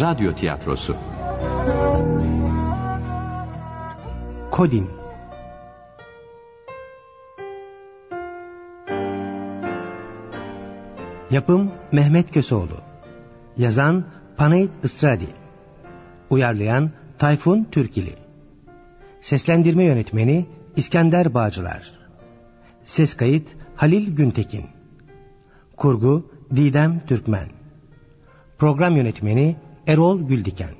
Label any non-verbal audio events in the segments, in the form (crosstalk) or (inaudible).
Radyo Tiyatrosu. Kodin. Yapım Mehmet Köseoğlu. Yazan Panayit Istradi Uyarlayan Tayfun Türkili. Seslendirme Yönetmeni İskender Bağcılar. Ses kayıt Halil Güntekin. Kurgu Didem Türkmen. Program Yönetmeni Erol Güldiken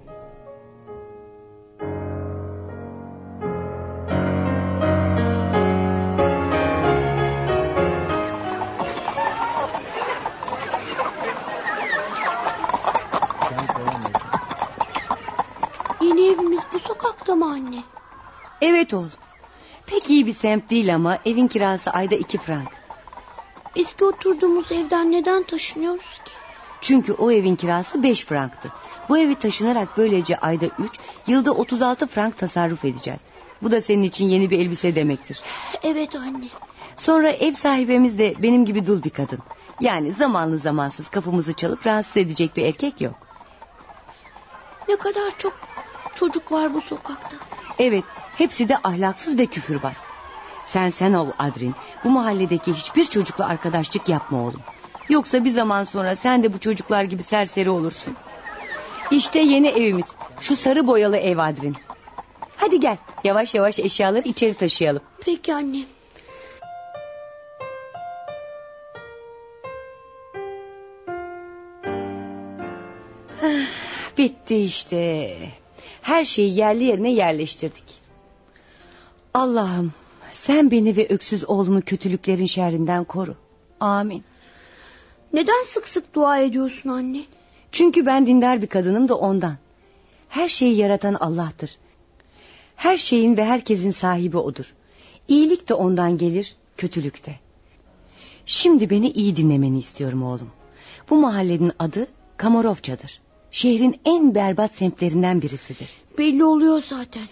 Yeni evimiz bu sokakta mı anne? Evet oğlum. Pek iyi bir semt değil ama evin kirası ayda iki frank. Eski oturduğumuz evden neden taşınıyoruz ki? Çünkü o evin kirası beş franktı. Bu evi taşınarak böylece ayda üç, yılda otuz altı frank tasarruf edeceğiz. Bu da senin için yeni bir elbise demektir. Evet anne. Sonra ev sahibimiz de benim gibi dul bir kadın. Yani zamanlı zamansız kapımızı çalıp rahatsız edecek bir erkek yok. Ne kadar çok çocuk var bu sokakta. Evet, hepsi de ahlaksız ve küfürbaz. Sen sen ol Adrin. Bu mahalledeki hiçbir çocukla arkadaşlık yapma oğlum. Yoksa bir zaman sonra sen de bu çocuklar gibi serseri olursun. İşte yeni evimiz. Şu sarı boyalı ev Adrin. Hadi gel yavaş yavaş eşyaları içeri taşıyalım. Peki anne. Bitti işte. Her şeyi yerli yerine yerleştirdik. Allah'ım sen beni ve öksüz oğlumu kötülüklerin şerrinden koru. Amin. Neden sık sık dua ediyorsun anne? Çünkü ben dindar bir kadınım da ondan. Her şeyi yaratan Allah'tır. Her şeyin ve herkesin sahibi odur. İyilik de ondan gelir, kötülük de. Şimdi beni iyi dinlemeni istiyorum oğlum. Bu mahallenin adı Kamorovça'dır. Şehrin en berbat semtlerinden birisidir. Belli oluyor zaten.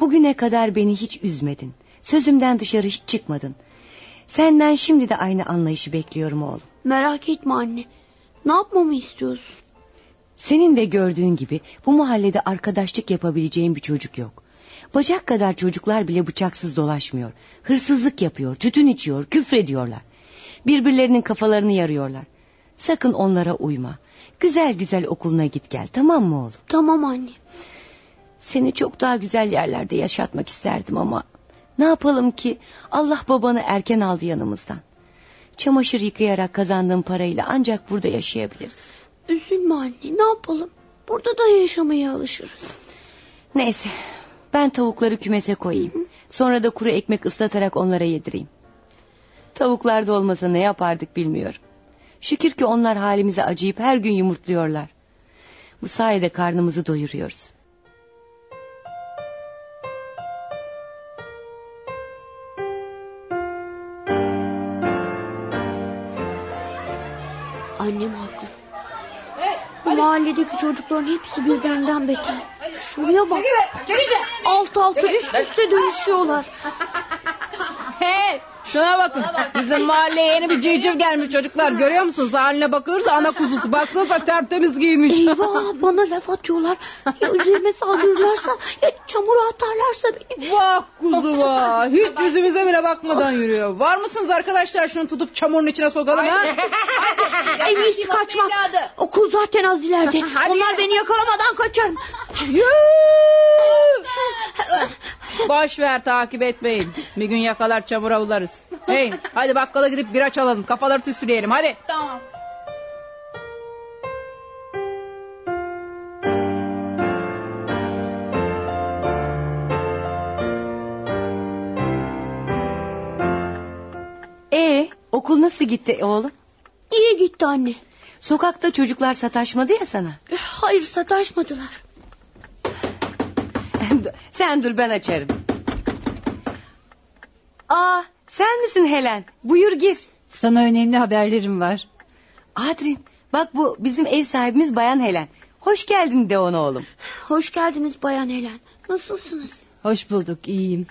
Bugüne kadar beni hiç üzmedin. Sözümden dışarı hiç çıkmadın. Senden şimdi de aynı anlayışı bekliyorum oğlum. Merak etme anne. Ne yapmamı istiyorsun? Senin de gördüğün gibi bu mahallede arkadaşlık yapabileceğin bir çocuk yok. Bacak kadar çocuklar bile bıçaksız dolaşmıyor. Hırsızlık yapıyor, tütün içiyor, küfrediyorlar. Birbirlerinin kafalarını yarıyorlar. Sakın onlara uyma. Güzel güzel okuluna git gel tamam mı oğlum? Tamam anne. Seni çok daha güzel yerlerde yaşatmak isterdim ama... ...ne yapalım ki Allah babanı erken aldı yanımızdan. Çamaşır yıkayarak kazandığım parayla ancak burada yaşayabiliriz. Üzülme anne ne yapalım? Burada da yaşamaya alışırız. Neyse ben tavukları kümese koyayım. Sonra da kuru ekmek ıslatarak onlara yedireyim. Tavuklar da olmasa ne yapardık bilmiyorum. Şükür ki onlar halimize acıyıp her gün yumurtluyorlar. Bu sayede karnımızı doyuruyoruz. Annem haklı. Bu mahalledeki çocukların hepsi birbirinden beter. Şuraya bak. Alt alta üst üste dönüşüyorlar. Hey şuna bakın bizim mahalleye yeni bir civciv gelmiş çocuklar görüyor musunuz haline bakıyoruz ana kuzusu baksanıza tertemiz giymiş. Eyvah bana laf atıyorlar. Ya üzerime saldırırlarsa ya çamura atarlarsa beni. Vah kuzu vah hiç yüzümüze bile bakmadan yürüyor. Var mısınız arkadaşlar şunu tutup çamurun içine sokalım ha? En iyisi kaçmak. Okul zaten az ileride. (laughs) Onlar beni yakalamadan kaçarım. Boş ver takip etmeyin. Bir gün yakalar çamura bularız. Hey hadi bakkala gidip bira çalalım kafaları tüsüleyelim hadi. Tamam. Ee, okul nasıl gitti oğlum? İyi gitti anne. Sokakta çocuklar sataşmadı ya sana. Hayır sataşmadılar. Sen dur ben açarım. Aa, sen misin Helen? Buyur gir. Sana önemli haberlerim var. Adrin bak bu bizim ev sahibimiz Bayan Helen. Hoş geldin de ona oğlum. Hoş geldiniz Bayan Helen. Nasılsınız? Hoş bulduk iyiyim.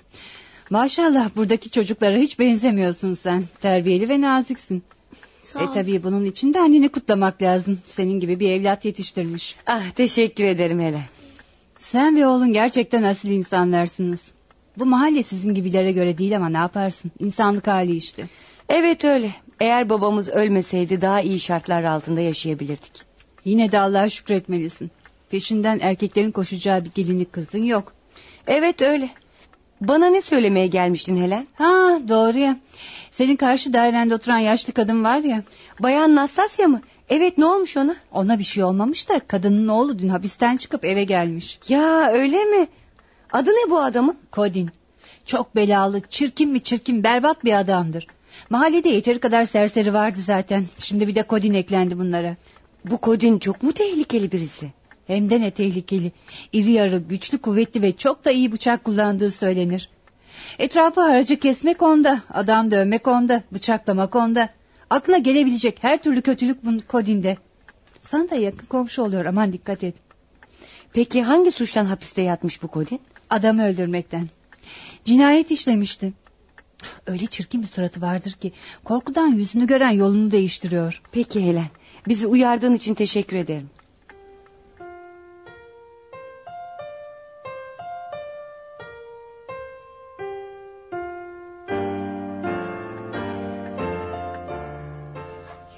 Maşallah buradaki çocuklara hiç benzemiyorsun sen. Terbiyeli ve naziksin. Sağ ol. E tabii bunun için de anneni kutlamak lazım. Senin gibi bir evlat yetiştirmiş. Ah teşekkür ederim Helen. Sen ve oğlun gerçekten asil insanlarsınız. Bu mahalle sizin gibilere göre değil ama ne yaparsın? İnsanlık hali işte. Evet öyle. Eğer babamız ölmeseydi daha iyi şartlar altında yaşayabilirdik. Yine de Allah'a şükretmelisin. Peşinden erkeklerin koşacağı bir gelinlik kızın yok. Evet öyle. Bana ne söylemeye gelmiştin Helen? Ha doğru ya. Senin karşı dairende oturan yaşlı kadın var ya. Bayan Nastasya mı? Evet ne olmuş ona? Ona bir şey olmamış da kadının oğlu dün hapisten çıkıp eve gelmiş. Ya öyle mi? Adı ne bu adamın? Kodin. Çok belalı, çirkin mi çirkin, berbat bir adamdır. Mahallede yeteri kadar serseri vardı zaten. Şimdi bir de Kodin eklendi bunlara. Bu Kodin çok mu tehlikeli birisi? Hem de ne tehlikeli. İri yarı, güçlü, kuvvetli ve çok da iyi bıçak kullandığı söylenir. Etrafı haracı kesmek onda, adam dövmek onda, bıçaklamak onda. Aklına gelebilecek her türlü kötülük bu Kodin'de. Sana da yakın komşu oluyor aman dikkat et. Peki hangi suçtan hapiste yatmış bu Kodin? Adamı öldürmekten. Cinayet işlemişti. Öyle çirkin bir suratı vardır ki korkudan yüzünü gören yolunu değiştiriyor. Peki Helen. Bizi uyardığın için teşekkür ederim.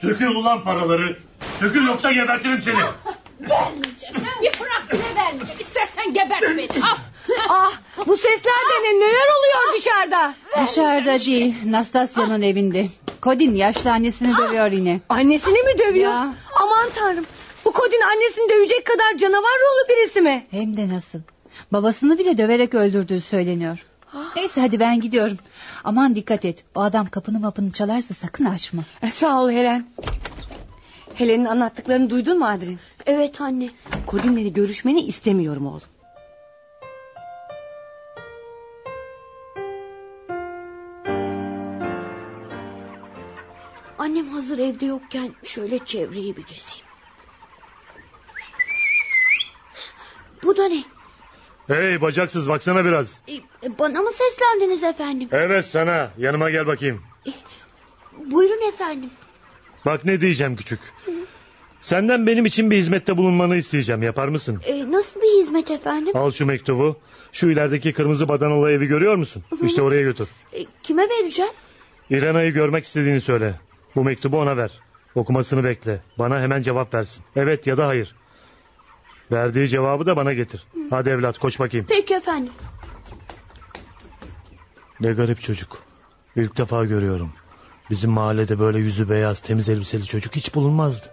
Sökül ulan paraları. Sökül yoksa gebertirim seni. (laughs) Vermeyeceğim. Bir frank vermeyeceğim. İstersen gebert beni. Al. (laughs) Ah bu sesler de ne? Neler oluyor dışarıda? Dışarıda değil Nastasya'nın evinde. Kodin yaşlı annesini dövüyor yine. Annesini mi dövüyor? Ya. Aman tanrım. Bu Kodin annesini dövecek kadar canavar ruhlu birisi mi? Hem de nasıl. Babasını bile döverek öldürdüğü söyleniyor. Neyse hadi ben gidiyorum. Aman dikkat et. O adam kapını mapını çalarsa sakın açma. E, sağ ol Helen. Helen'in anlattıklarını duydun mu Adrin? Evet anne. Kodin'le görüşmeni istemiyorum oğlum. Annem hazır evde yokken şöyle çevreyi bir gezeyim. Bu da ne? Hey bacaksız baksana biraz. E, e, bana mı seslendiniz efendim? Evet sana yanıma gel bakayım. Buyurun efendim. Bak ne diyeceğim küçük. Senden benim için bir hizmette bulunmanı isteyeceğim yapar mısın? E, nasıl bir hizmet efendim? Al şu mektubu. Şu ilerideki kırmızı badanalı evi görüyor musun? İşte oraya götür. E, kime vereceğim? İrena'yı görmek istediğini söyle. Bu mektubu ona ver. Okumasını bekle. Bana hemen cevap versin. Evet ya da hayır. Verdiği cevabı da bana getir. Hadi evlat koş bakayım. Peki efendim. Ne garip çocuk. İlk defa görüyorum. Bizim mahallede böyle yüzü beyaz temiz elbiseli çocuk hiç bulunmazdı.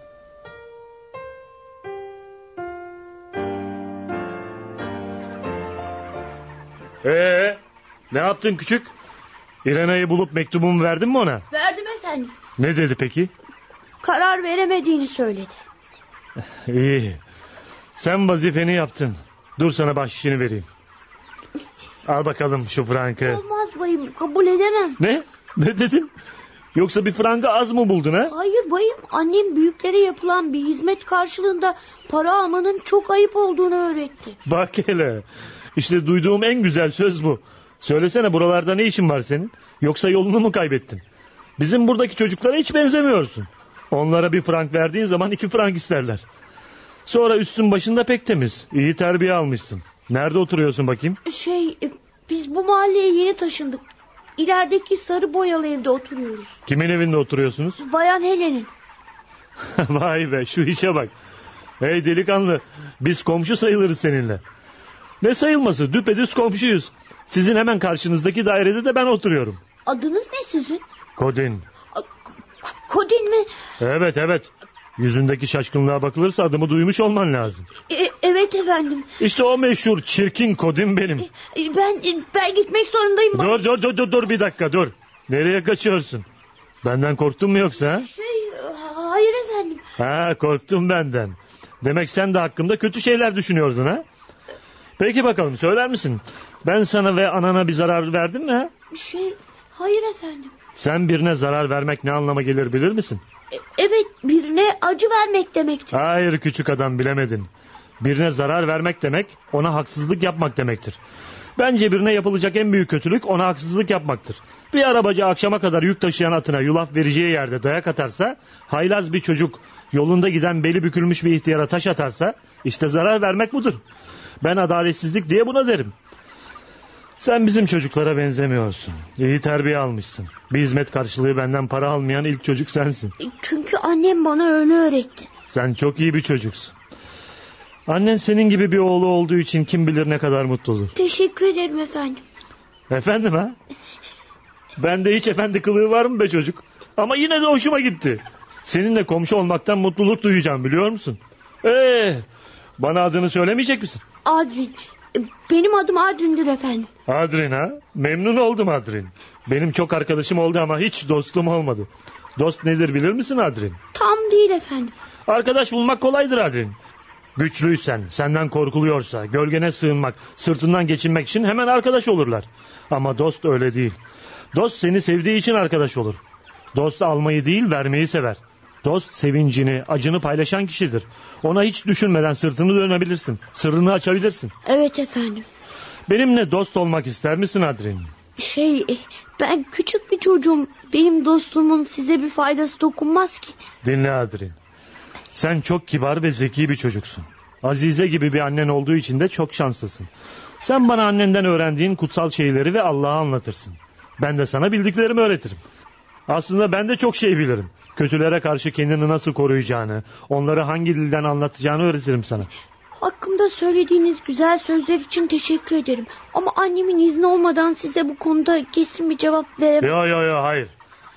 Ee, ne yaptın küçük? İrena'yı bulup mektubumu verdin mi ona? Verdim efendim. Ne dedi peki? Karar veremediğini söyledi. (laughs) İyi. Sen vazifeni yaptın. Dur sana bahşişini vereyim. Al bakalım şu frankı. Olmaz bayım kabul edemem. Ne? Ne dedin? Yoksa bir franga az mı buldun ha? Hayır bayım annem büyüklere yapılan bir hizmet karşılığında para almanın çok ayıp olduğunu öğretti. Bak hele. İşte duyduğum en güzel söz bu. Söylesene buralarda ne işin var senin? Yoksa yolunu mu kaybettin? Bizim buradaki çocuklara hiç benzemiyorsun. Onlara bir frank verdiğin zaman iki frank isterler. Sonra üstün başında pek temiz. İyi terbiye almışsın. Nerede oturuyorsun bakayım? Şey e, biz bu mahalleye yeni taşındık. İlerideki sarı boyalı evde oturuyoruz. Kimin evinde oturuyorsunuz? (laughs) Bayan Helen'in. Vay be şu işe bak. Hey delikanlı biz komşu sayılırız seninle. Ne sayılması düpedüz komşuyuz. Sizin hemen karşınızdaki dairede de ben oturuyorum. Adınız ne sizin? Kodin. Kodin mi? Evet evet. Yüzündeki şaşkınlığa bakılırsa adımı duymuş olman lazım. E, evet efendim. İşte o meşhur çirkin Kodin benim. E, ben e, ben gitmek zorundayım. Dur dur dur dur dur bir dakika dur. Nereye kaçıyorsun? Benden korktun mu yoksa? Şey e, hayır efendim. Ha korktun benden. Demek sen de hakkımda kötü şeyler düşünüyordun ha? Peki bakalım söyler misin? Ben sana ve anana bir zarar verdim mi ha? Şey hayır efendim. Sen birine zarar vermek ne anlama gelir bilir misin? E, evet birine acı vermek demektir. Hayır küçük adam bilemedin. Birine zarar vermek demek ona haksızlık yapmak demektir. Bence birine yapılacak en büyük kötülük ona haksızlık yapmaktır. Bir arabacı akşama kadar yük taşıyan atına yulaf vereceği yerde dayak atarsa, haylaz bir çocuk yolunda giden beli bükülmüş bir ihtiyara taş atarsa, işte zarar vermek budur. Ben adaletsizlik diye buna derim. Sen bizim çocuklara benzemiyorsun. İyi terbiye almışsın. Bir hizmet karşılığı benden para almayan ilk çocuk sensin. Çünkü annem bana öyle öğretti. Sen çok iyi bir çocuksun. Annen senin gibi bir oğlu olduğu için kim bilir ne kadar mutludur. Teşekkür ederim efendim. Efendim ha? Bende hiç efendi kılığı var mı be çocuk? Ama yine de hoşuma gitti. Seninle komşu olmaktan mutluluk duyacağım biliyor musun? Ee, bana adını söylemeyecek misin? Adrin. Benim adım Adrin'dir efendim. Adrin ha? Memnun oldum Adrin. Benim çok arkadaşım oldu ama hiç dostum olmadı. Dost nedir bilir misin Adrin? Tam değil efendim. Arkadaş bulmak kolaydır Adrin. Güçlüysen, senden korkuluyorsa, gölgene sığınmak, sırtından geçinmek için hemen arkadaş olurlar. Ama dost öyle değil. Dost seni sevdiği için arkadaş olur. Dost almayı değil, vermeyi sever. Dost sevincini, acını paylaşan kişidir. Ona hiç düşünmeden sırtını dönebilirsin. Sırrını açabilirsin. Evet efendim. Benimle dost olmak ister misin Adrin? Şey e, ben küçük bir çocuğum. Benim dostluğumun size bir faydası dokunmaz ki. Dinle Adrin. Sen çok kibar ve zeki bir çocuksun. Azize gibi bir annen olduğu için de çok şanslısın. Sen bana annenden öğrendiğin kutsal şeyleri ve Allah'ı anlatırsın. Ben de sana bildiklerimi öğretirim. Aslında ben de çok şey bilirim. Kötülere karşı kendini nasıl koruyacağını, onları hangi dilden anlatacağını öğretirim sana. Hakkımda söylediğiniz güzel sözler için teşekkür ederim. Ama annemin izni olmadan size bu konuda kesin bir cevap veremem. Yo yo yo hayır.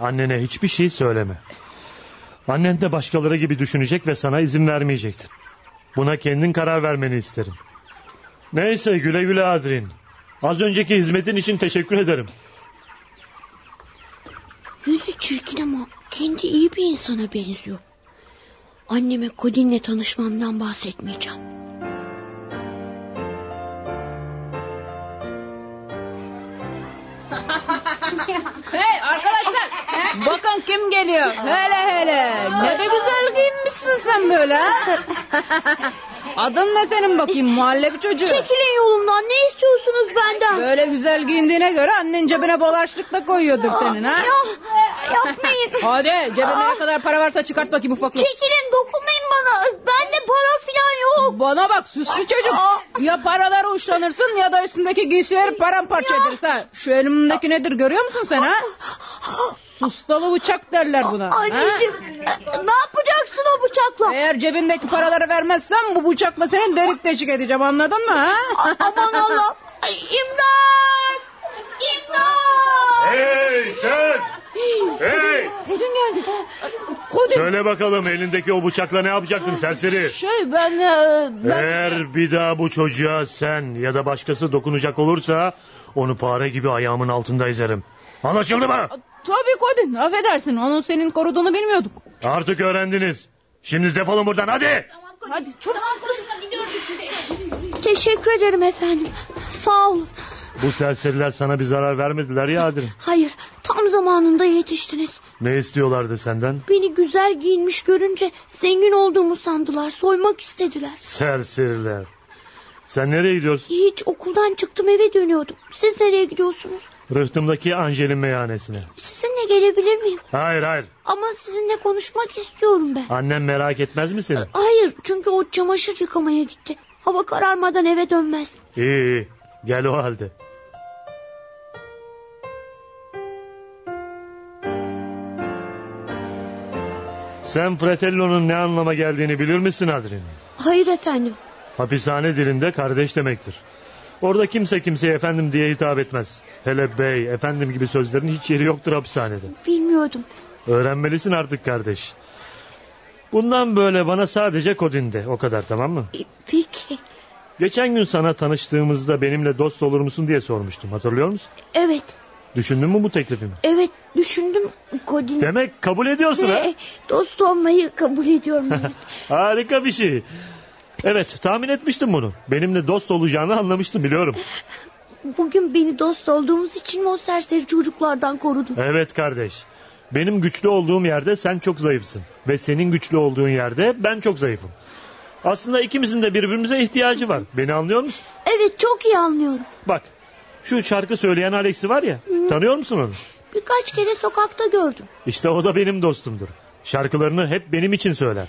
Annene hiçbir şey söyleme. Annen de başkaları gibi düşünecek ve sana izin vermeyecektir. Buna kendin karar vermeni isterim. Neyse güle güle Adrin. Az önceki hizmetin için teşekkür ederim. Yüzü çirkin ama kendi iyi bir insana benziyor. Anneme Kodin'le tanışmamdan bahsetmeyeceğim. (laughs) Hey arkadaşlar bakın kim geliyor. Hele hele ne de güzel giyinmişsin sen böyle. (laughs) Adın ne senin bakayım muhallebi çocuğu. Çekilin yolumdan ne istiyorsunuz benden? Böyle güzel giyindiğine göre annen cebine bolaşlık da koyuyordur senin ha. Ya, yapmayın. (laughs) Hadi cebinde ne kadar para varsa çıkart bakayım ufaklık. Çekilin dokunmayın bana. Bende para falan yok. Bana bak süslü çocuk. Ya paraları uçlanırsın ya da üstündeki giysileri paramparça ederiz ha. Şu elimdeki nedir görüyor musun sen ha? Sustalı bıçak derler buna. ha? Anneciğim ne yapacaksın o bıçakla? Eğer cebindeki paraları vermezsen bu bıçakla senin delik deşik edeceğim anladın mı ha? Aman Allah. Ay, İmdat. İmdat. Hey sen! Hey! Kodin geldi. Kodin. Söyle bakalım elindeki o bıçakla ne yapacaktın serseri? Şey ben... e, ben... Eğer bir daha bu çocuğa sen ya da başkası dokunacak olursa onu fare gibi ayağımın altında ezerim. Anlaşıldı mı? Tabii Kodin affedersin onun senin koruduğunu bilmiyorduk. Artık öğrendiniz. Şimdi defolun buradan hadi. Hadi çabuk. Teşekkür ederim efendim. Sağ olun. Bu serseriler sana bir zarar vermediler ya Adrin. Hayır tam zamanında yetiştiniz. Ne istiyorlardı senden? Beni güzel giyinmiş görünce zengin olduğumu sandılar. Soymak istediler. Serseriler. Sen nereye gidiyorsun? Hiç okuldan çıktım eve dönüyordum. Siz nereye gidiyorsunuz? Rıhtımdaki Angel'in meyhanesine. Sizinle gelebilir miyim? Hayır hayır. Ama sizinle konuşmak istiyorum ben. Annem merak etmez mi seni? Hayır çünkü o çamaşır yıkamaya gitti. Hava kararmadan eve dönmez. İyi iyi. Gel o halde. Sen Fratello'nun ne anlama geldiğini bilir misin Adrin? Hayır efendim. Hapishane dilinde kardeş demektir. Orada kimse kimseye efendim diye hitap etmez. Hele bey, efendim gibi sözlerin hiç yeri yoktur hapishanede. Bilmiyordum. Öğrenmelisin artık kardeş. Bundan böyle bana sadece Kodin'de o kadar tamam mı? E, Peki. Geçen gün sana tanıştığımızda benimle dost olur musun diye sormuştum hatırlıyor musun? Evet. Düşündün mü bu teklifimi? Evet düşündüm Kodin. Demek kabul ediyorsun ha? Ve dost olmayı kabul ediyorum. evet. (laughs) Harika bir şey. Evet tahmin etmiştim bunu. Benimle dost olacağını anlamıştım biliyorum. Bugün beni dost olduğumuz için mi o serseri çocuklardan korudun? Evet kardeş. Benim güçlü olduğum yerde sen çok zayıfsın. Ve senin güçlü olduğun yerde ben çok zayıfım. Aslında ikimizin de birbirimize ihtiyacı var. Beni anlıyor musun? Evet çok iyi anlıyorum. Bak Şu şarkı söyleyen Alex'i var ya. Tanıyor musun onu? Birkaç kere sokakta gördüm. İşte o da benim dostumdur. Şarkılarını hep benim için söyler.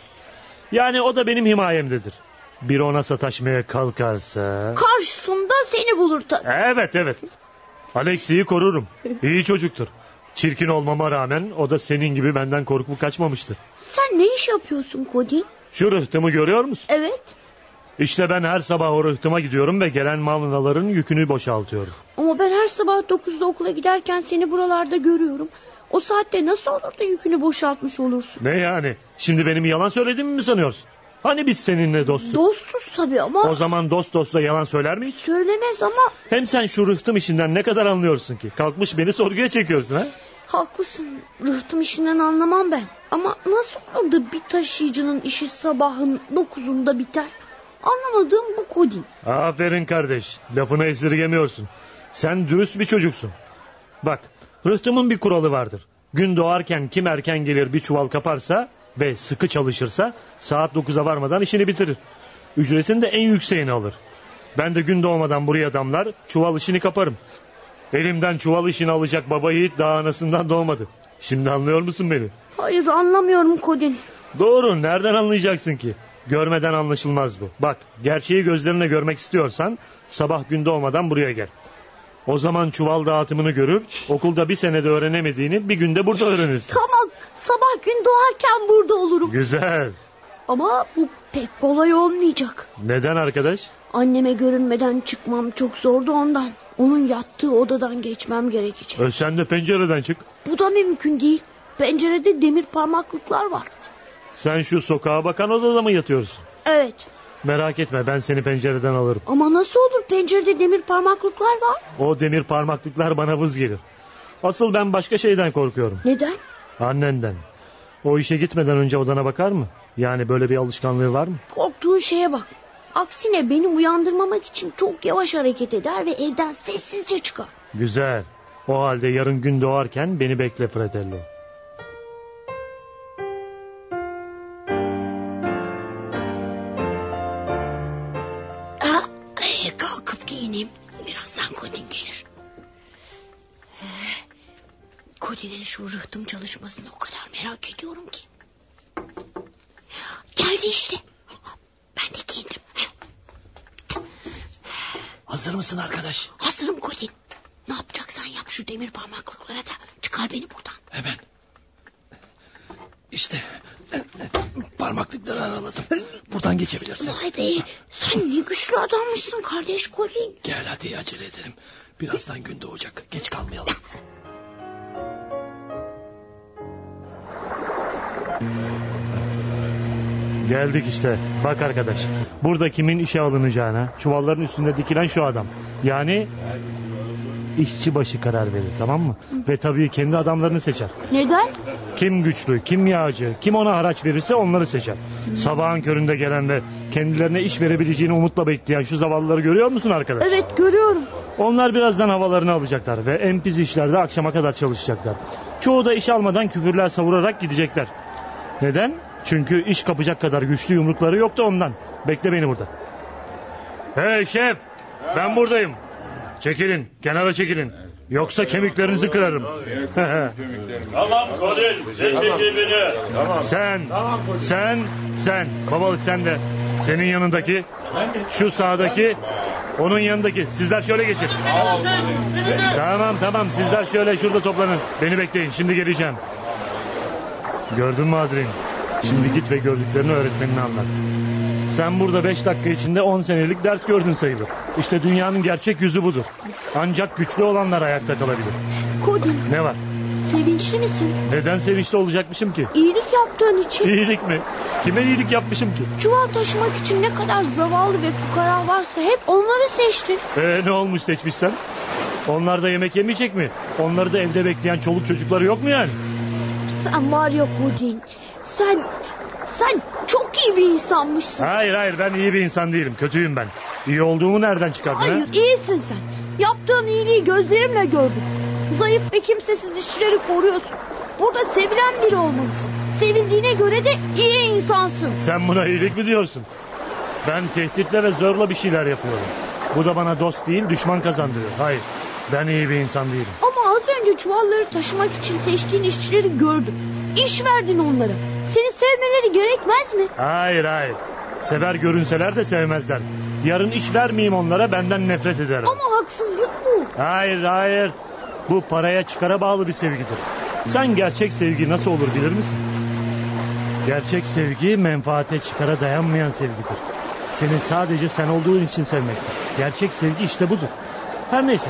Yani o da benim himayemdedir. Bir ona sataşmaya kalkarsa... Karşısında seni bulur tabii. Evet evet. Alex'i korurum. İyi çocuktur. Çirkin olmama rağmen o da senin gibi benden korkup kaçmamıştır. Sen ne iş yapıyorsun Cody? Şu rıhtımı görüyor musun? Evet. İşte ben her sabah o rıhtıma gidiyorum ve gelen malnaların yükünü boşaltıyorum. Ama ben her sabah 9'da okula giderken seni buralarda görüyorum. O saatte nasıl olur da yükünü boşaltmış olursun? Ne yani? Şimdi benim yalan söylediğimi mi sanıyorsun? Hani biz seninle dosttuk? Dostuz tabii ama... O zaman dost dostla yalan söyler mi hiç? Söylemez ama Hem sen şu rıhtım işinden ne kadar anlıyorsun ki? Kalkmış beni sorguya çekiyorsun ha? haklısın. Rıhtım işinden anlamam ben. Ama nasıl olur da bir taşıyıcının işi sabahın 9'unda biter? Anlamadığım bu Cody. Aferin kardeş. Lafını esirgemiyorsun. Sen dürüst bir çocuksun. Bak, rıhtımın bir kuralı vardır. Gün doğarken kim erken gelir bir çuval kaparsa ve sıkı çalışırsa saat 9'a varmadan işini bitirir. Ücretin de en yükseğini alır. Ben de gün doğmadan buraya damlar çuval işini kaparım. Elimden çuval işini alacak baba yiğit daha anasından doğmadı. Şimdi anlıyor musun beni? Hayır anlamıyorum Cody. Doğru nereden anlayacaksın ki? Görmeden anlaşılmaz bu. Bak gerçeği gözlerine görmek istiyorsan sabah gün doğmadan buraya gel. O zaman çuval dağıtımını görür, okulda bir senede öğrenemediğini bir günde burada öğrenirsin. Tamam sabah gün doğarken burada olurum. Güzel. Ama bu pek kolay olmayacak. Neden arkadaş? Anneme görünmeden çıkmam çok zordu ondan. Onun yattığı odadan geçmem gerekecek. Ö, sen de pencereden çık. Bu da mümkün değil. Pencerede demir parmaklıklar var. Sen şu sokağa bakan odada mı yatıyorsun? Evet. Merak etme ben seni pencereden alırım. Ama nasıl olur pencerede demir parmaklıklar var? O demir parmaklıklar bana vız gelir. Asıl ben başka şeyden korkuyorum. Neden? Annenden. O işe gitmeden önce odana bakar mı? Yani böyle bir alışkanlığı var mı? Korktuğun şeye bak. Aksine beni uyandırmamak için çok yavaş hareket eder ve evden sessizce çıkar. Güzel. O halde yarın gün doğarken beni bekle Fratello. Şu rıhtım çalışmasını o kadar merak ediyorum ki. Geldi işte. Ben de giyindim. Hazır mısın arkadaş? Hazırım Kodin. Ne yapacaksan yap şu demir parmaklıklara da çıkar beni buradan. Hemen. İşte parmaklıkları araladım. Buradan geçebilirsin. Vay be sen ne güçlü adammışsın kardeş Kodin. Gel hadi acele edelim. Birazdan gün doğacak. Geç kalmayalım. Geldik işte. Bak arkadaş. Burada kimin işe alınacağına, çuvalların üstünde dikilen şu adam. Yani işçi başı karar verir tamam mı? Ve tabii kendi adamlarını seçer. Neden? Kim güçlü, kim yağcı, kim ona haraç verirse onları seçer. Sabahın köründe gelen ve kendilerine iş verebileceğini umutla bekleyen şu zavallıları görüyor musun arkadaş? Evet görüyorum. Onlar birazdan havalarını alacaklar ve en pis işlerde akşama kadar çalışacaklar. Çoğu da iş almadan küfürler savurarak gidecekler. Neden? Çünkü iş kapacak kadar güçlü yumrukları yoktu ondan. Bekle beni burada. Hey şef! Ben buradayım. Çekilin, kenara çekilin. Yoksa kemiklerinizi kırarım. Tamam Kodil sen çekil beni. sen, sen, sen. Babalık sen de. Senin yanındaki, şu sağdaki, onun yanındaki. Sizler şöyle geçin. Tamam tamam sizler şöyle şurada toplanın. Beni bekleyin şimdi geleceğim. Gördün mü Adrin? Şimdi git ve gördüklerini öğretmenine anlat. Sen burada beş dakika içinde on senelik ders gördün sayılır. İşte dünyanın gerçek yüzü budur. Ancak güçlü olanlar ayakta kalabilir. Kodin Ne var? sevinçli misin? Neden sevinçli olacakmışım ki? İyilik yaptığın için. İyilik mi? Kime iyilik yapmışım ki? Çuval taşımak için ne kadar zavallı ve fukara varsa hep onları seçtin. Ee, ne olmuş seçmişsen? Onlar da yemek yemeyecek mi? Onları da evde bekleyen çoluk çocukları yok mu yani? Sen var ya Kodin. Sen, sen çok iyi bir insanmışsın. Hayır hayır ben iyi bir insan değilim. Kötüyüm ben. İyi olduğumu nereden çıkardın ha? Hayır iyisin sen. Yaptığın iyiliği gözlerimle gördüm. Zayıf ve kimsesiz işçileri koruyorsun. Burada sevilen biri olmalısın. Sevildiğine göre de iyi insansın. Sen buna iyilik mi diyorsun? Ben tehditle ve zorla bir şeyler yapıyorum. Bu da bana dost değil düşman kazandırıyor. Hayır. Ben iyi bir insan değilim. Ama az önce çuvalları taşımak için seçtiğin işçileri gördüm. İş verdin onlara. Seni sevmeleri gerekmez mi? Hayır hayır. Sever görünseler de sevmezler. Yarın iş vermeyeyim onlara benden nefret ederler. Ama haksızlık bu. Hayır hayır. Bu paraya çıkara bağlı bir sevgidir. Sen gerçek sevgi nasıl olur bilir misin? Gerçek sevgi menfaate çıkara dayanmayan sevgidir. Seni sadece sen olduğun için sevmektir. Gerçek sevgi işte budur. Her neyse.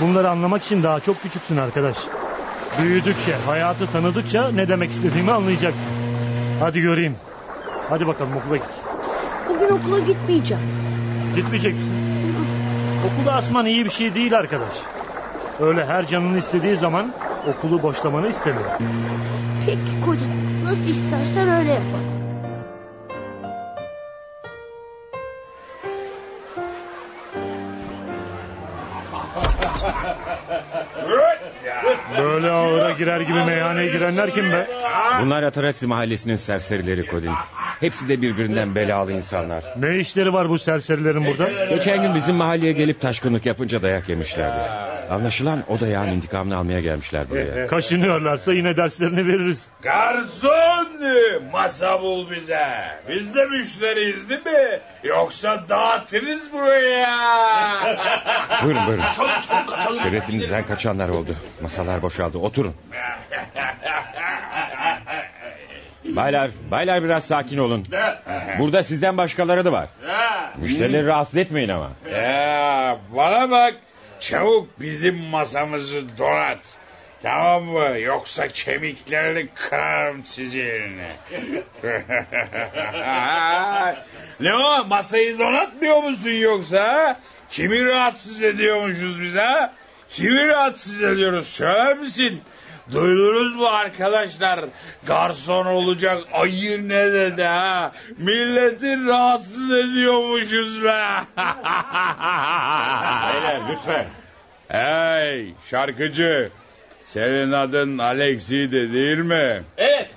Bunları anlamak için daha çok küçüksün arkadaş. Büyüdükçe, hayatı tanıdıkça ne demek istediğimi anlayacaksın. Hadi göreyim. Hadi bakalım okula git. Bugün okula gitmeyeceğim. Gitmeyecek misin? Okulu asman iyi bir şey değil arkadaş. Öyle her canın istediği zaman okulu boşlamanı istemiyorum. Peki Colin. Nasıl istersen öyle yapalım. Böyle ağıra girer gibi meyhaneye girenler kim be? Bunlar Ataretsi mahallesinin serserileri Kodin. Hepsi de birbirinden belalı insanlar. Ne işleri var bu serserilerin burada? Geçen gün bizim mahalleye gelip taşkınlık yapınca dayak yemişlerdi. Anlaşılan o dayağın intikamını almaya gelmişler buraya. Kaşınıyorlarsa yine derslerini veririz. Garson masa bul bize. Biz de müşteriyiz değil mi? Yoksa dağıtırız buraya. (laughs) Buyurun buyurun. Şerefimizden kaçanlar oldu. Masalar boşaldı. Oturun. (laughs) Baylar, baylar biraz sakin olun. Burada sizden başkaları da var. Müşterileri rahatsız etmeyin ama. Ya bana bak. Çabuk bizim masamızı donat. Tamam mı? Yoksa kemiklerini kırarım sizin. (laughs) ne o? Masayı donatmıyor musun yoksa? Kimi rahatsız ediyormuşuz biz ha? Kimi rahatsız ediyoruz söyler misin? Duydunuz mu arkadaşlar? Garson olacak ayı ne dedi ha? Milleti rahatsız ediyormuşuz be. (laughs) Beyler lütfen. Hey şarkıcı. Senin adın Alexi de değil mi? Evet.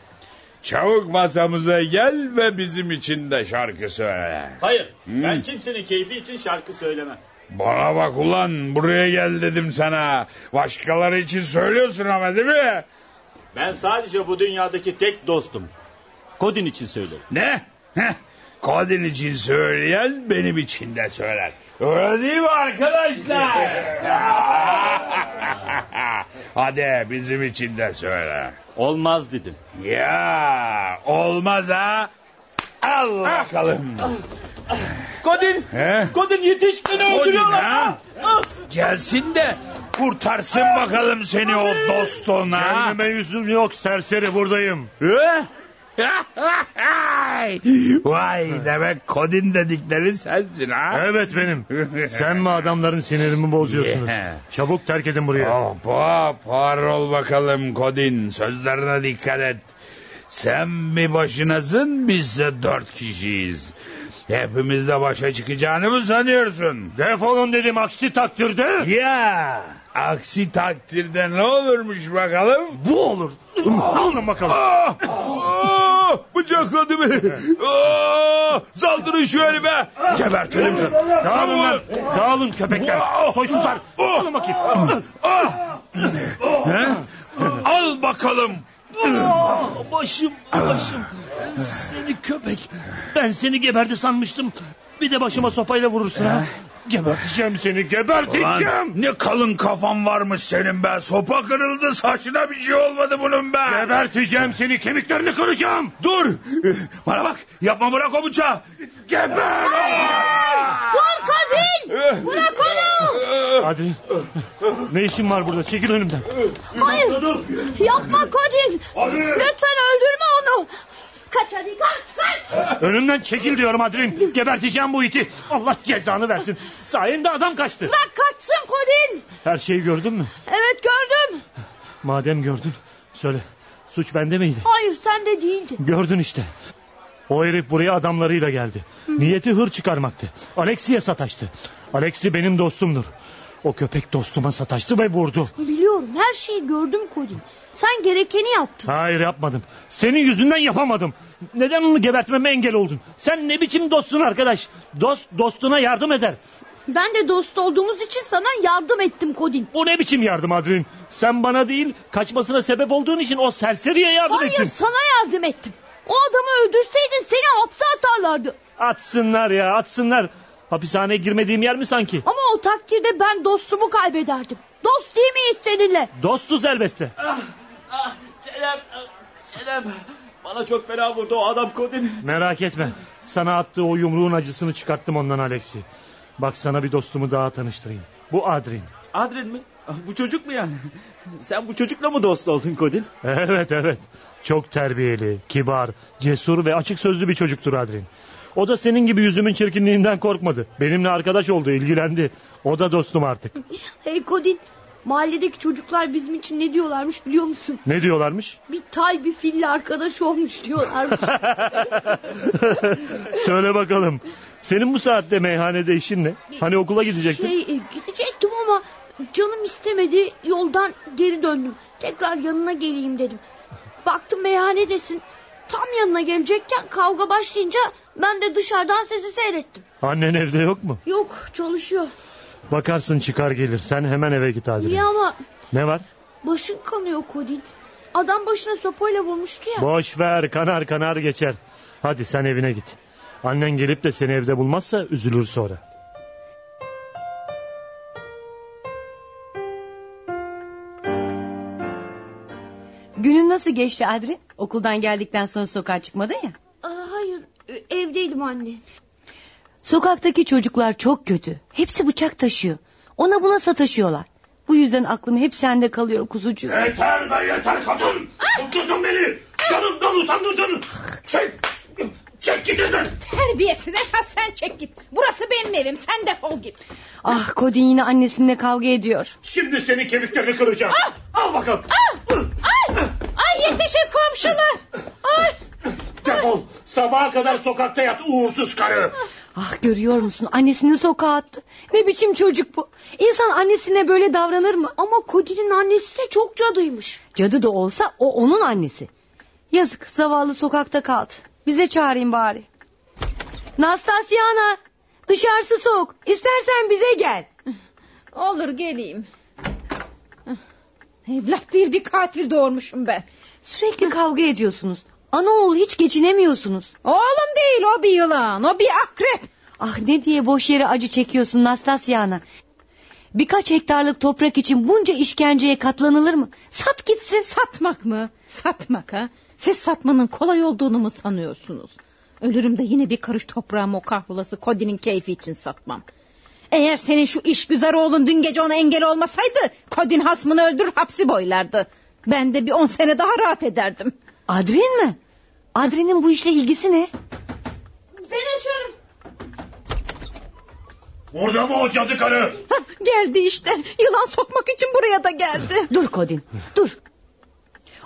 Çabuk masamıza gel ve bizim için de şarkı söyle. Hayır. Ben kimsenin keyfi için şarkı söylemem. Bana bak ulan buraya gel dedim sana. Başkaları için söylüyorsun ama değil mi? Ben sadece bu dünyadaki tek dostum. Kodin için söylerim. Ne? Heh, Kadın için söyleyen benim için de söyler. Öyle değil mi arkadaşlar? (laughs) Hadi bizim için de söyle. Olmaz dedim. Ya olmaz ha. Al bakalım. Kodin! He? Kodin yetiş beni Kodin öldürüyorlar. ha? Gelsin de kurtarsın bakalım seni o dostun ha. Gelmeme yüzüm yok serseri buradayım. Hı? (laughs) Vay demek Kodin dedikleri sensin ha. Evet benim. Sen mi adamların sinirimi bozuyorsunuz? Yeah. Çabuk terk edin burayı. Hoppa parol bakalım Kodin sözlerine dikkat et. Sen mi başınasın bizse dört kişiyiz. Hepimizle başa çıkacağını mı sanıyorsun? Defolun dedim aksi takdirde. Ya aksi takdirde ne olurmuş bakalım? Bu olur. Alın bakalım. Ah! Ah! Bıçakladı beni. Ah! Saldırın şu herife. Gebertelim şunu. Dağılın lan. Dağılın köpekler. Soysuzlar. Alın bakayım. Ah! Al bakalım. Başım, başım. Seni köpek. Ben seni geberdi sanmıştım. Bir de başıma sopayla vurursun ha. Geberteceğim seni, geberteceğim. Lan ne kalın kafan varmış senin be. Sopa kırıldı saçına bir şey olmadı bunun be. Geberteceğim seni, kemiklerini kıracağım. Dur. Bana bak yapma bırak o bıçağı. Geber. Dur Kadın! Bırak onu! Hadi. Ne işin var burada? Çekil önümden. Hayır! Yapma Kadın! Lütfen öldürme onu! Kaç hadi kaç kaç! Önümden çekil diyorum Adrin. Geberteceğim bu iti. Allah cezanı versin. Sayende adam kaçtı. Bırak kaçsın Kadın! Her şeyi gördün mü? Evet gördüm. Madem gördün, söyle. Suç bende miydi? Hayır sen de değildin. Gördün işte. O herif buraya adamlarıyla geldi. Niyeti hır çıkarmaktı. Alexi'ye sataştı. Alexi benim dostumdur. O köpek dostuma sataştı ve vurdu. Biliyorum her şeyi gördüm Colin. Sen gerekeni yaptın. Hayır yapmadım. Senin yüzünden yapamadım. Neden onu gebertmeme engel oldun? Sen ne biçim dostsun arkadaş? Dost dostuna yardım eder. Ben de dost olduğumuz için sana yardım ettim Kodin. Bu ne biçim yardım Adrin? Sen bana değil kaçmasına sebep olduğun için o serseriye yardım Hayır ettin. sana yardım ettim. O adamı öldürseydin seni hapse atarlardı. Atsınlar ya atsınlar. Hapishaneye girmediğim yer mi sanki? Ama o takdirde ben dostumu kaybederdim. Dost değil miyiz seninle? Dostuz elbette. Ah, ah, Çelem, ah, Çelem. Bana çok fena vurdu o adam Kodin. Merak etme. Sana attığı o yumruğun acısını çıkarttım ondan Alexi. Bak sana bir dostumu daha tanıştırayım. Bu Adrin. Adrin mi? Ah, Bu çocuk mu yani? (laughs) Sen bu çocukla mı dost oldun Kodin? Evet evet. Çok terbiyeli, kibar, cesur ve açık sözlü bir çocuktur Adrin. O da senin gibi yüzümün çirkinliğinden korkmadı. Benimle arkadaş oldu, ilgilendi. O da dostum artık. (laughs) Hey Kodin mahalledeki çocuklar bizim için ne diyorlarmış biliyor musun? Ne diyorlarmış? Bir tay bir fille arkadaş olmuş diyorlarmış. (laughs) Söyle bakalım. Senin bu saatte meyhanede işin ne? Hani okula gidecektin? Şey e, gidecektim ama canım istemedi yoldan geri döndüm. Tekrar yanına geleyim dedim. Baktım meyhanedesin. Tam yanına gelecekken kavga başlayınca ben de dışarıdan sesi seyrettim. Annen evde yok mu? Yok çalışıyor. Bakarsın çıkar gelir. Sen hemen eve git Adrin. Niye ama Ne var? başın kanıyor Kodin. Adam başına sopayla vurmuştu ya. Boş ver kanar kanar geçer. Hadi sen evine git. Annen gelip de seni evde bulmazsa üzülür sonra. Günün nasıl geçti Adri? Okuldan geldikten sonra sokağa çıkmadın ya. Aa, hayır e, evdeydim anne. Sokaktaki çocuklar çok kötü. Hepsi bıçak taşıyor. Ona buna sataşıyorlar. Bu yüzden aklım hep sende kalıyor kuzucuğum. Yeter be yeter kadın. Tutturdun beni. Canımdan usandırdın. Çek. Çek git evden. Terbiyesiz esas sen çek git. Burası benim evim sen defol git. Ah Kodin yine annesinle kavga ediyor. Şimdi senin kemiklerini kıracağım. Al bakalım. Ay, ay yetişin komşular. Ay. Defol. Sabaha kadar sokakta yat uğursuz karı. Ah görüyor musun annesini sokağa attı. Ne biçim çocuk bu. İnsan annesine böyle davranır mı? Ama Kodin'in annesi de çok cadıymış. Cadı da olsa o onun annesi. Yazık zavallı sokakta kaldı. Bize çağırayım bari. Nastasyana dışarısı soğuk. İstersen bize gel. Olur geleyim. Evlat değil bir katil doğurmuşum ben. Sürekli kavga ediyorsunuz. Ana oğul hiç geçinemiyorsunuz. Oğlum değil o bir yılan o bir akrep. Ah ne diye boş yere acı çekiyorsun Nastasyana. Birkaç hektarlık toprak için bunca işkenceye katlanılır mı? Sat gitsin. Satmak mı? Satmak ha? Siz satmanın kolay olduğunu mu sanıyorsunuz? Ölürüm de yine bir karış toprağımı o kahrolası Kodin'in keyfi için satmam. Eğer senin şu iş güzel oğlun dün gece ona engel olmasaydı... ...Kodin hasmını öldürür hapsi boylardı. Ben de bir on sene daha rahat ederdim. Adrin mi? Adrin'in bu işle ilgisi ne? Ben açarım. Orada mı o cadı karı? Geldi işte. Yılan sokmak için buraya da geldi. (laughs) Dur Kodin dur.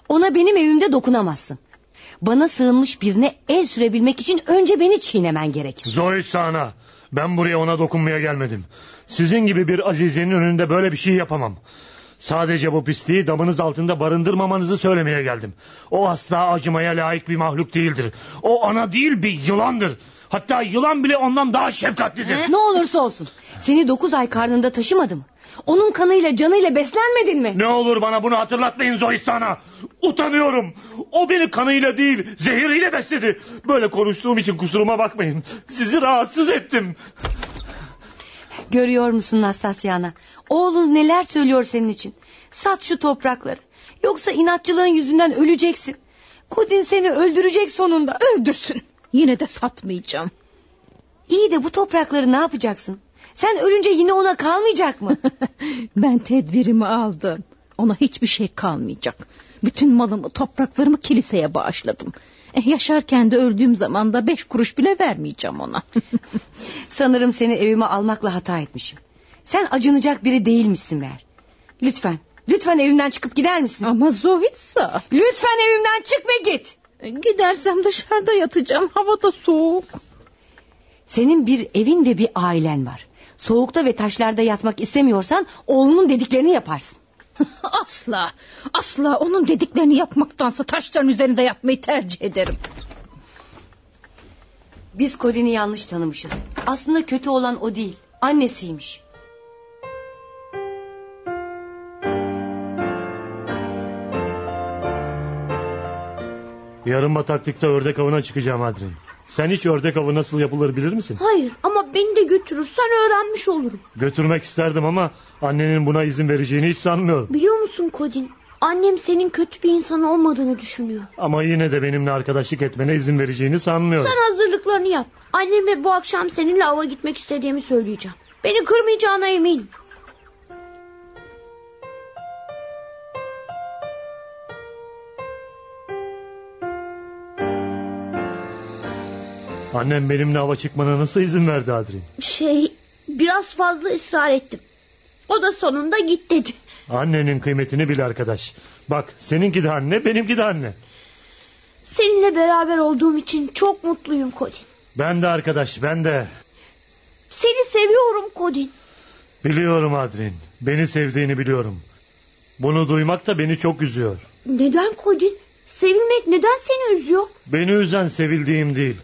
Ona benim evimde dokunamazsın. Bana sığınmış birine el sürebilmek için önce beni çiğnemen gerekir. Zoe sana. Ben buraya ona dokunmaya gelmedim. Sizin gibi bir azizenin önünde böyle bir şey yapamam. Sadece bu pisliği damınız altında barındırmamanızı söylemeye geldim. O asla acımaya layık bir mahluk değildir. O ana değil bir yılandır. Hatta yılan bile ondan daha şefkatlidir. Ne olursa olsun. Seni dokuz ay karnında taşımadı mı? Onun kanıyla canıyla beslenmedin mi? Ne olur bana bunu hatırlatmayın Zoe sana. Utanıyorum. O beni kanıyla değil zehiriyle besledi. Böyle konuştuğum için kusuruma bakmayın. Sizi rahatsız ettim. Görüyor musun Nastasyana? Oğlun neler söylüyor senin için. Sat şu toprakları. Yoksa inatçılığın yüzünden öleceksin. Kudin seni öldürecek sonunda. Öldürsün. Yine de satmayacağım. İyi de bu toprakları ne yapacaksın? Sen ölünce yine ona kalmayacak mı? (laughs) ben tedbirimi aldım. Ona hiçbir şey kalmayacak. Bütün malımı topraklarımı kiliseye bağışladım. Eh, yaşarken de öldüğüm zaman da beş kuruş bile vermeyeceğim ona. (laughs) Sanırım seni evime almakla hata etmişim. Sen acınacak biri değilmişsin meğer. Lütfen, lütfen evimden çıkıp gider misin? Ama Zovitsa. Lütfen evimden çık ve git. Gidersem dışarıda yatacağım. Havada soğuk. Senin bir evin ve bir ailen var. Soğukta ve taşlarda yatmak istemiyorsan oğlunun dediklerini yaparsın. (laughs) asla, asla onun dediklerini yapmaktansa taşların üzerinde yatmayı tercih ederim. Biz Colin'i yanlış tanımışız. Aslında kötü olan o değil. Annesiymiş. Yarın bataklıkta ördek avına çıkacağım Adrin. Sen hiç ördek avı nasıl yapılır bilir misin? Hayır ama beni de götürürsen öğrenmiş olurum. Götürmek isterdim ama annenin buna izin vereceğini hiç sanmıyorum. Biliyor musun Kodin? Annem senin kötü bir insan olmadığını düşünüyor. Ama yine de benimle arkadaşlık etmene izin vereceğini sanmıyorum. Sen hazırlıklarını yap. Anneme bu akşam seninle ava gitmek istediğimi söyleyeceğim. Beni kırmayacağına eminim. Annem benimle hava çıkmana nasıl izin verdi Adrin? Şey biraz fazla ısrar ettim. O da sonunda git dedi. Annenin kıymetini bil arkadaş. Bak seninki de anne benimki de anne. Seninle beraber olduğum için çok mutluyum Kodin. Ben de arkadaş ben de. Seni seviyorum Kodin. Biliyorum Adrin. Beni sevdiğini biliyorum. Bunu duymak da beni çok üzüyor. Neden Kodin? Sevilmek neden seni üzüyor? Beni üzen sevildiğim değil.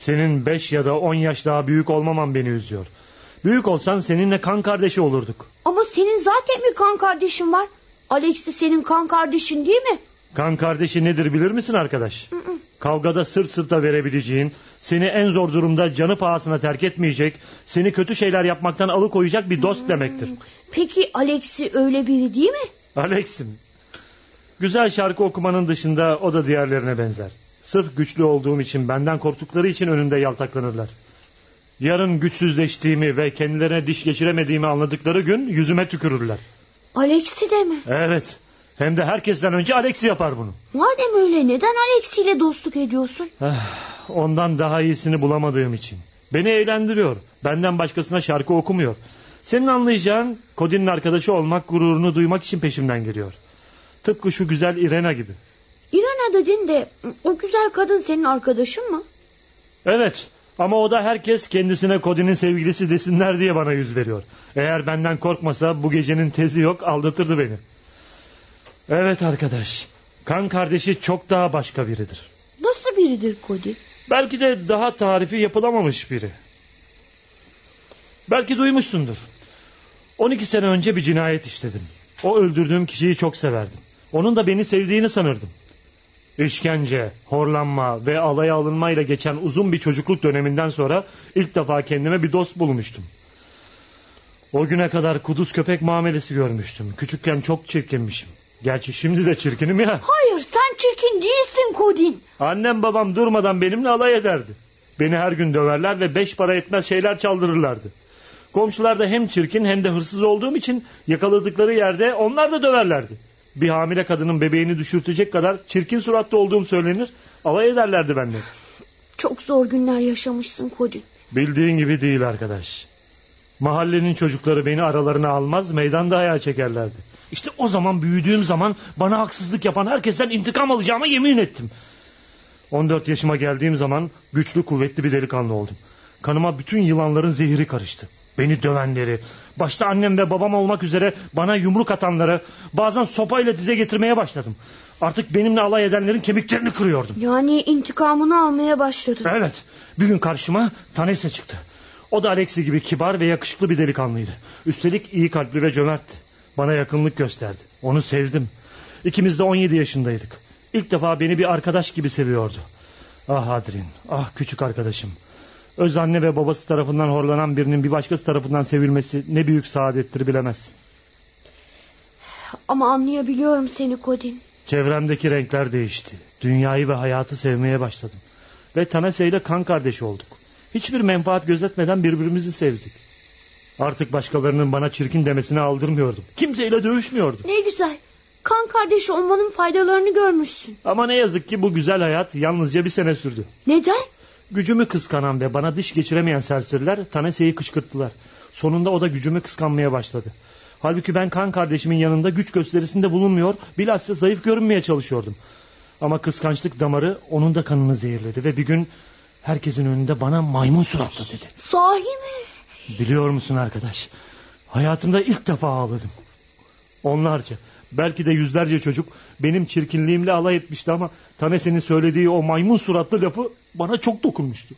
Senin beş ya da on yaş daha büyük olmaman beni üzüyor. Büyük olsan seninle kan kardeşi olurduk. Ama senin zaten bir kan kardeşin var. Alex'i senin kan kardeşin değil mi? Kan kardeşi nedir bilir misin arkadaş? Kavgada sırt sırta verebileceğin, seni en zor durumda canı pahasına terk etmeyecek, seni kötü şeyler yapmaktan alıkoyacak bir dost demektir. Peki Alex'i öyle biri değil mi? Alex'im. Güzel şarkı okumanın dışında o da diğerlerine benzer. Sırf güçlü olduğum için benden korktukları için önümde yaltaklanırlar. Yarın güçsüzleştiğimi ve kendilerine diş geçiremediğimi anladıkları gün yüzüme tükürürler. Alex'i de mi? Evet. Hem de herkesten önce Alex'i yapar bunu. Madem öyle neden Alex ile dostluk ediyorsun? Ondan daha iyisini bulamadığım için. Beni eğlendiriyor. Benden başkasına şarkı okumuyor. Senin anlayacağın Kodin'in arkadaşı olmak gururunu duymak için peşimden geliyor. Tıpkı şu güzel Irena gibi. İrena dedin de o güzel kadın senin arkadaşın mı? Evet ama o da herkes kendisine Kodin'in sevgilisi desinler diye bana yüz veriyor. Eğer benden korkmasa bu gecenin tezi yok aldatırdı beni. Evet arkadaş kan kardeşi çok daha başka biridir. Nasıl biridir Kodin? Belki de daha tarifi yapılamamış biri. Belki duymuşsundur. 12 sene önce bir cinayet işledim. O öldürdüğüm kişiyi çok severdim. Onun da beni sevdiğini sanırdım. İşkence, horlanma ve alaya alınmayla geçen uzun bir çocukluk döneminden sonra ilk defa kendime bir dost bulmuştum. O güne kadar kuduz köpek muamelesi görmüştüm. Küçükken çok çirkinmişim. Gerçi şimdi de çirkinim ya. Hayır sen çirkin değilsin Kodin. Annem babam durmadan benimle alay ederdi. Beni her gün döverler ve beş para etmez şeyler çaldırırlardı. Komşular da hem çirkin hem de hırsız olduğum için yakaladıkları yerde onlar da döverlerdi. Bir hamile kadının bebeğini düşürtecek kadar çirkin suratlı olduğum söylenir. Alay ederlerdi benden. Çok zor günler yaşamışsın Kodin. Bildiğin gibi değil arkadaş. Mahallenin çocukları beni aralarına almaz meydanda ayağa çekerlerdi. İşte o zaman büyüdüğüm zaman bana haksızlık yapan herkesten intikam alacağıma yemin ettim. 14 yaşıma geldiğim zaman güçlü kuvvetli bir delikanlı oldum. Kanıma bütün yılanların zehri karıştı. Beni dövenleri, başta annem ve babam olmak üzere bana yumruk atanları, bazen sopayla dize getirmeye başladım. Artık benimle alay edenlerin kemiklerini kırıyordum. Yani intikamını almaya başladın. Evet, bir gün karşıma Tanese çıktı. O da Alexi gibi kibar ve yakışıklı bir delikanlıydı. Üstelik iyi kalpli ve cömertti. Bana yakınlık gösterdi. Onu sevdim. İkimiz de 17 yaşındaydık. İlk defa beni bir arkadaş gibi seviyordu. Ah Adrin, ah küçük arkadaşım. Öz anne ve babası tarafından horlanan birinin bir başkası tarafından sevilmesi ne büyük saadettir bilemezsin. Ama anlayabiliyorum seni Kodin. Çevremdeki renkler değişti. Dünyayı ve hayatı sevmeye başladım. Ve Tanase ile kan kardeşi olduk. Hiçbir menfaat gözetmeden birbirimizi sevdik. Artık başkalarının bana çirkin demesine aldırmıyordum. Kimseyle dövüşmüyordum. Ne güzel. Kan kardeşi olmanın faydalarını görmüşsün. Ama ne yazık ki bu güzel hayat yalnızca bir sene sürdü. Neden? Gücümü kıskanan ve bana diş geçiremeyen serseriler Tanese'yi kışkırttılar. Sonunda o da gücümü kıskanmaya başladı. Halbuki ben kan kardeşimin yanında güç gösterisinde bulunmuyor, bilhassa zayıf görünmeye çalışıyordum. Ama kıskançlık damarı onun da kanını zehirledi ve bir gün herkesin önünde bana maymun suratlı dedi. Sahi mi? Biliyor musun arkadaş? Hayatımda ilk defa ağladım. Onlarca, belki de yüzlerce çocuk benim çirkinliğimle alay etmişti ama Tanese'nin söylediği o maymun suratlı lafı bana çok dokunmuştu.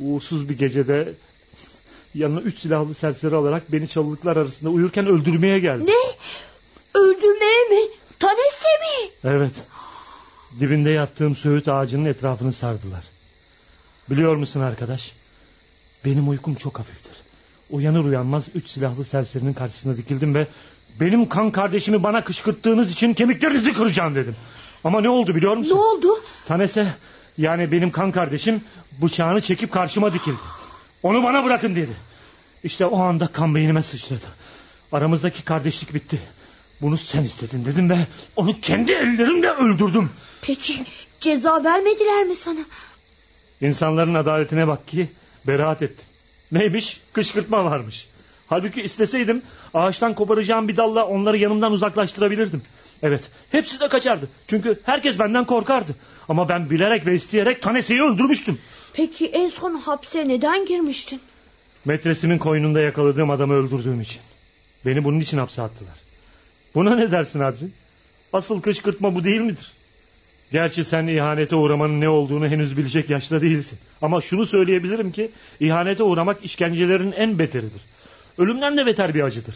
Uğursuz bir gecede Yanına üç silahlı serseri alarak beni çalılıklar arasında uyurken öldürmeye geldi. Ne? Öldürmeye mi? Tanesi mi? Evet. Dibinde yattığım söğüt ağacının etrafını sardılar. Biliyor musun arkadaş? Benim uykum çok hafiftir. Uyanır uyanmaz üç silahlı serserinin karşısına dikildim ve... ...benim kan kardeşimi bana kışkırttığınız için kemiklerinizi kıracağım dedim. Ama ne oldu biliyor musun? Ne oldu? Tanese yani benim kan kardeşim bıçağını çekip karşıma dikildi. Onu bana bırakın dedi. İşte o anda kan beynime sıçradı. Aramızdaki kardeşlik bitti. Bunu sen istedin dedim ve onu kendi ellerimle öldürdüm. Peki ceza vermediler mi sana? İnsanların adaletine bak ki beraat ettim. Neymiş? Kışkırtma varmış. Halbuki isteseydim ağaçtan koparacağım bir dalla onları yanımdan uzaklaştırabilirdim. Evet hepsi de kaçardı. Çünkü herkes benden korkardı. Ama ben bilerek ve isteyerek Tanese'yi öldürmüştüm. Peki en son hapse neden girmiştin? Metresimin koynunda yakaladığım adamı öldürdüğüm için. Beni bunun için hapse attılar. Buna ne dersin Adri? Asıl kışkırtma bu değil midir? Gerçi sen ihanete uğramanın ne olduğunu henüz bilecek yaşta değilsin. Ama şunu söyleyebilirim ki ihanete uğramak işkencelerin en beteridir. Ölümden de beter bir acıdır.